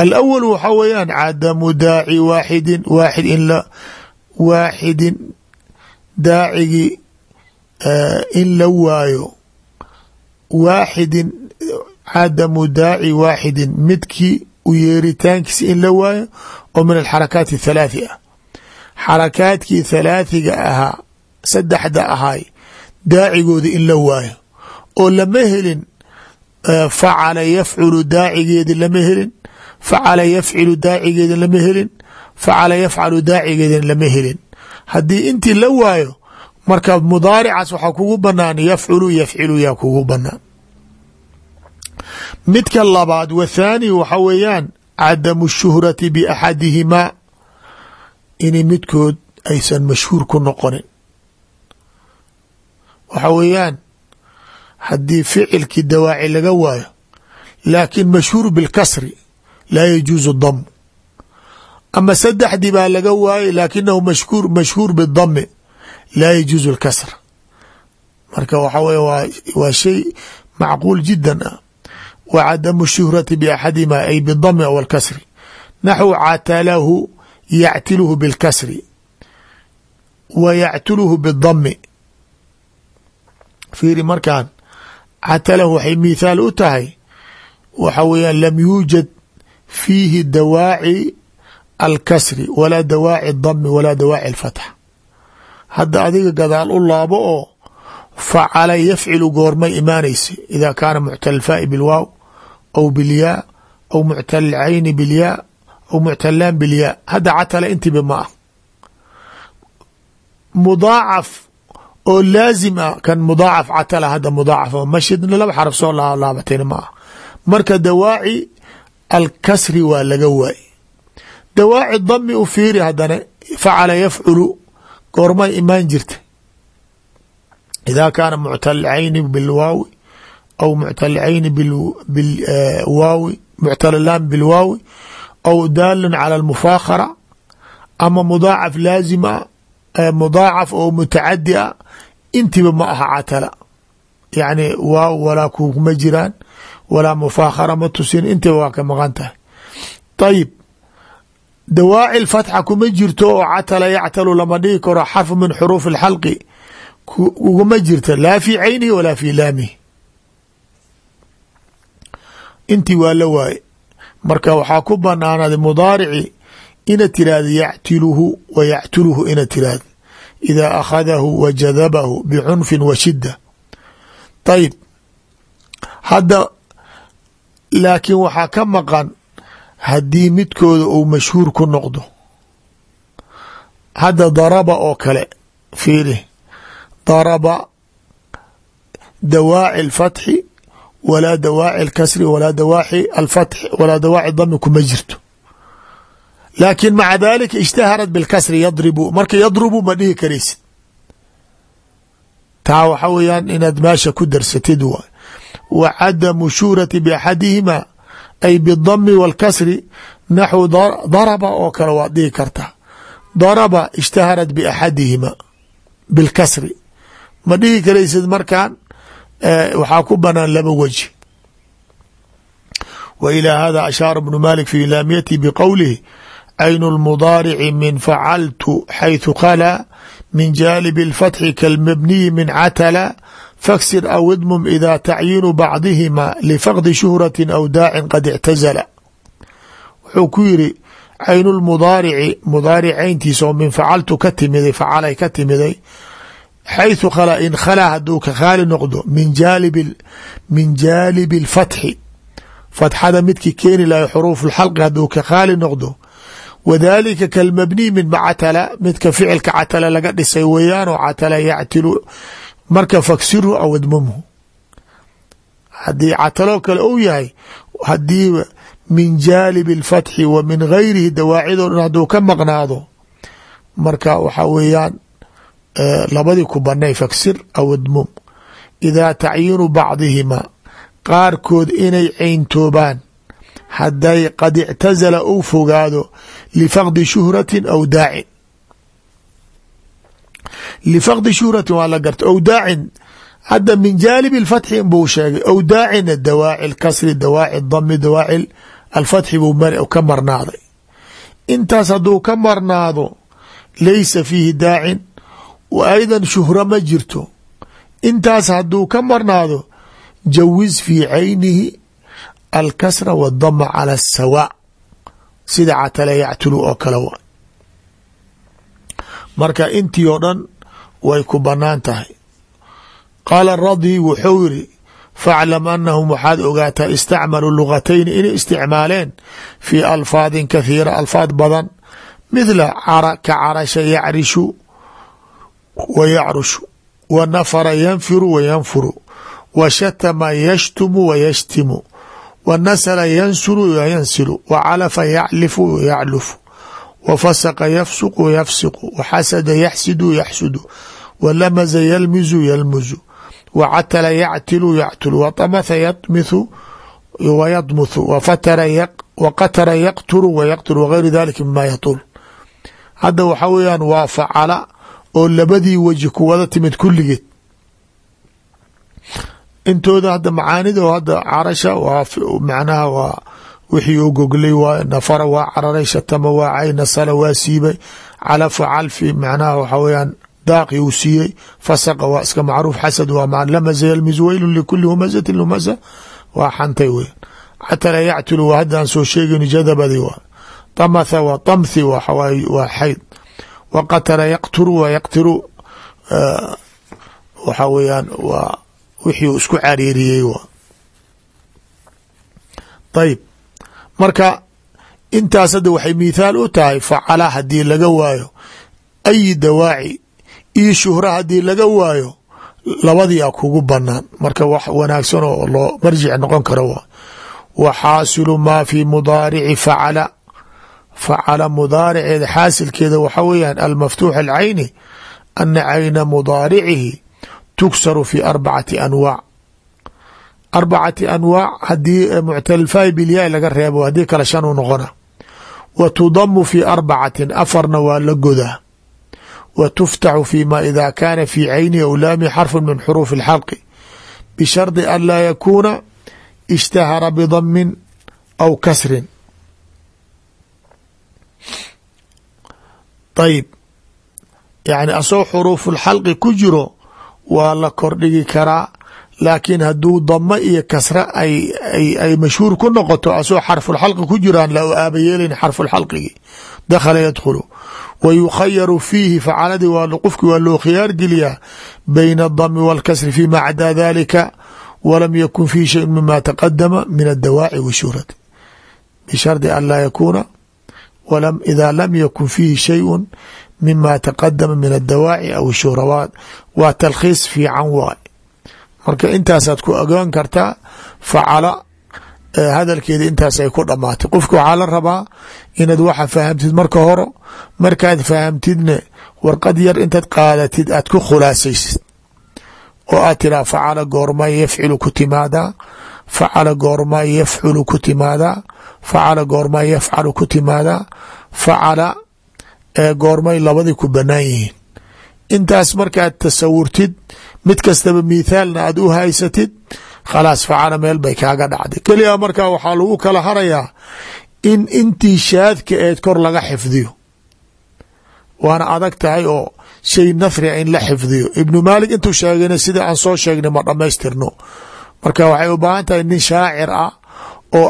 Alawl waxa weeyaan cadamu daaci waaxidin waaxid in la waaxidin daacigii in la waayo. Waaxidin cadamu daaci waaxidin midkii u yeeritaankiisa in la waayo oo min alxarakaati athalaathi ah xarakaadkii thalaathiga ahaa saddexda ahay daacigooda in la waayo. Oo lama helin facala yafculu daacigeedi lama helin facala yafcilu daacigeeda lama helin facala yafcalu daacigeedana lama helin. Haddii intii la waayo marka mudaaricaas waxaa kugu banaan yafculu yafcilu yaa kugu banaan midka labaad wathaani waxa weeyaan cadamu shuhrati biaxadihimaa inay midkood aysan mashhuur ku noqonin. Waxa weeyaan haddii ficilkii dawaaci laga waayo laakin mashhuur bilkasri laa yajuuzu damu ama saddexdii baa laga waayey laakinahu mashhuur mashhuur bidami laa yajuuzu lkasr marka waxa wey waa shay macquul jida ah. Wa cadamu shuhrati baxadima ay bidami aw alkasri naxwu yactiluhu bilkasri wa yactuluhu bidami fiiri markaan catalahu waxay mithaal u tahay waxa weeyaan lam yuujad fiihi dawaaci alkasri walaa dawaaci dami walaa dawaaci alfatx. Hadda adiga gadaal u laabo oo facala yafcilu goormay imaanaysa ida kaana muctal faai bilwaaw aw bilyaa aw muctal cayni bilyaa aw muctalaan bilyaa hadda catala intiba ma ah mudaacaf oo laazim ah kan mudaacaf catala hadda mudaacaf mashidna laba xaraf soo laabatayna ma ah marka dawaaci alkasri waa laga waaye dawaaci dami u fiiri haddana facala yafculu goormay imaan jirta ida kaana muctal cayni bilwaawi aw muctal cayni bilwaawi muctalalaan bilwaawi aw daalin cala almufaakara ama mudaacaf laazim a mudaacaf oo mutacadi a intiba ma aha catala yacni waaw walaa kuma jiraan walaa mufaakhara ma tusin intiba waa ka maqan tahay ayib dawaaci lfatxa kuma jirto oo catala yactalu lama dhigi karo xarfu min xuruuf اlxalqi uguma jirta laa fi caynihi walaa fi laamihi intii waa la waaye marka waxaa ku banaanaaday mudaarici ina tirahda yactiluhu wa yactuluhu ina tirahda ida akhadahu wa jadabahu bicunfin wa shida ayib hadda laakiin waxaa ka maqan haddii midkooda uu mashhuur ku noqdo. Hadda daraba oo kale fiiri. Daraba dawaaci اlfatxi walaa dawaaci اlkasri walaa dawaaci alfatxi walaa dawaaci dami kuma jirto. Laakiin maca dalika ishtaharat bilkasri yadribu marka yadrubu ma dhihi karaysid. Taa waxa weeyaan inaad meesha ku darsatid waay wa cadamu shuhrati baxadihima ay bidami wاlkasri naxwu daraba oo kale waad dhihi kartaa daraba ishtaharat baxadihima bilkasri. Ma dhihi karaysid markan Eh, waxaa ku banaan laba weji. Wa ilaa hada ashaara bnu malik fi laamyati biqowlihi aynu lmudaarici min facaltu xayثu khalaa min jaanib اlfatxi kalmabniyi min catala faksir aw idmum idaa tacyiinu bacdihima lifaqdi shuhrati aw daacin qad ictazala wuxuu ku yiri caynu lmudaarici mudaaricayntiisa oo min facaltu ka timiday facalay ka timiday xayثu khalaa in khalaa haduu ka khaali noqdo min jaalibi min jaalibi اlfatxi fatxada midkii keeni lahay xuruuf اlxalqi haduu ka khaali noqdo wadalika kalmabniy min macatala midka ficilka catala laga dhisay weeyaan oo catala yactilu marka faksiru aw idmumhu haddii cataloo kale ou yahay hadii min jaalibi اlfatxi wa min gayrihi dawaacidoo dhan hadduu ka maqnaado marka waxaa weeyaan labadii ku banay faksir aw idmum idaa tacyiinu bacdihima qaarkood inay cayntoobaan hadday qad ictazala ou fogaado lifaqdi shuhrati aw daacin. Lifaqdi shuhratin waa la garta aw daacin hadda min jaanib اlfatxi inbuu sheegay aw daacina dawaaci اlkasri dawaaci dami dawaaci alfatxi buu ka marnaaday. Intaas hadduu ka marnaado laysa fiihi daacin wa aydan shuhra ma jirto intaas hadduu ka marnaado jawiz fi caynihi alkasra wadama cala asawa sida catala yactulu oo kale wa marka intii oo dhan way ku bannaan tahay qaala radi wuxuu yiri faclam anahum waxaad ogaataa istacmaluu lugatayni inay isticmaaleen fii alfaadin kahiira alfaad badan mithla ka carasha yacrishu wa yacrushu wa nafara yanfiru wa yanfuru wa shatama yashtumu wa yashtimu wa nasla yansuru wa yansilu wa calafa yaclifu wa yaclufu wa fasaqa yafsuqu wa yafsiqu wa xasada yaxsidu yaxsudu wa lamaza yalmizu yalmuzu wa catala yactilu yactulu wa tamatha yatmithu wa yadmuthu wa qatara yaqturu wa yaqturu wagayru dalika mima yatul hadda waxaa weeyaan waa facala oo labadii weji ku wada timid kulligeed intooda hadda macaanida oo hadda carasha waa macnaha waa wixii u goglay waa nafara waa cararay shatama waa cay nasala waa siibay calafa calfi macnaha waxaa weyaan daaqi uu siiyey fasaqa waa iska macruuf xasad waa lamaza yalmiz weylun likuli humazatin lumasa waa xantay weyan catala yactulu waa haddaan soo sheegayno jadabadi waa tamatha waa tamthi waa xayd wa qatala yaqturu wa yaqtiru waxaa weeyaan waa wixii uu isku cariiriyey w ayib marka intaas hadda waxay mithaal u tahay facala haddii laga waayo ayi dawaaci iyo shuhra haddii laga waayo labadii a kugu banaan marka wax wanaagsan oo loo marjic noqon karo wa wa xaasilu maa fi mudaarici facala facala mudaariceeda xaasilkeeda waxa weeyaan almaftuux alcayni ana cayna mudaaricihi tuksaru fi arbacati anwaac arbacati anwaac haddii muctalfai bilyaai laga reebo haddii kale shan u noqona wa tudamu fi arbacatin afarna waa la godaa wa tuftaxu fi ma ida kaana fi caynihi aw laami xarfu min xuruufi اlxalqi bishardi an laa yakuuna ishtahara bidamin aw kasrin ayib yani asoo xuruufu lxalqi ku jiro waa la kordhigi karaa laakiin hadduu damo iyo kasra ay mashhuur ku noqoto asoo xarfulxalqi ku jiraan la aaba yeelayn xarfulxalqigi dakhala yadkhulu. Wa yukhayaru fiihi facaladii waa qofki waa loo khiyaar geliyaa bayna adami walkasri fima cadaa dalika walam yakun fiihi shayun mima taqadama min addawaaci washuhrati bishardi an laa yakuuna ida lam yakun fiihi shayun mima taqadama min addawaaci aw shuhrawaat waa talkhiis fiican waay. Marka intaasaad ku ogaan kartaa facala hadalkeeda intaasay ku dhamaatay qofka waxaa la rabaa inaad waxa fahamtid marka hore markaad fahamtidne warqad yar intaad qaadatid aad ku khulaasaysid. Oo aad tiraa facala goorma yafcilu ku timaadaa facala goorma yafculu ku timaadaa facala goorma yafcalu ku timaadaa facala goormay labadii ku banaan yihiin intaas markaad tasawurtid mid kastaba mithaalna aad u haysatid khalaas facala meel bay kaaga dhacday keliya markaa waxaa lagu kala harayaa in intii shaadka eed kor laga xifdiyo waana adag tahay oo shay nafria in la xifdiyo ibnu maalik intuu sheegayna sida aan soo sheegnay ma dhammaystirno marka waxay u baahan tahay nin shaacir ah oo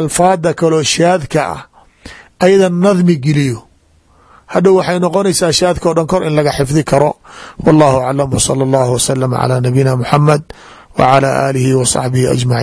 alfaada kaloo shaadka ah ayadan nadmi geliyo. Hadhow waxay noqonaysaa shaadka o dhan kor in laga xifdi karo. Wallahu aclam wsala allahu wasalama calaa nabiyina muxamed wcalى aalihi wa saxbihi ajmaciin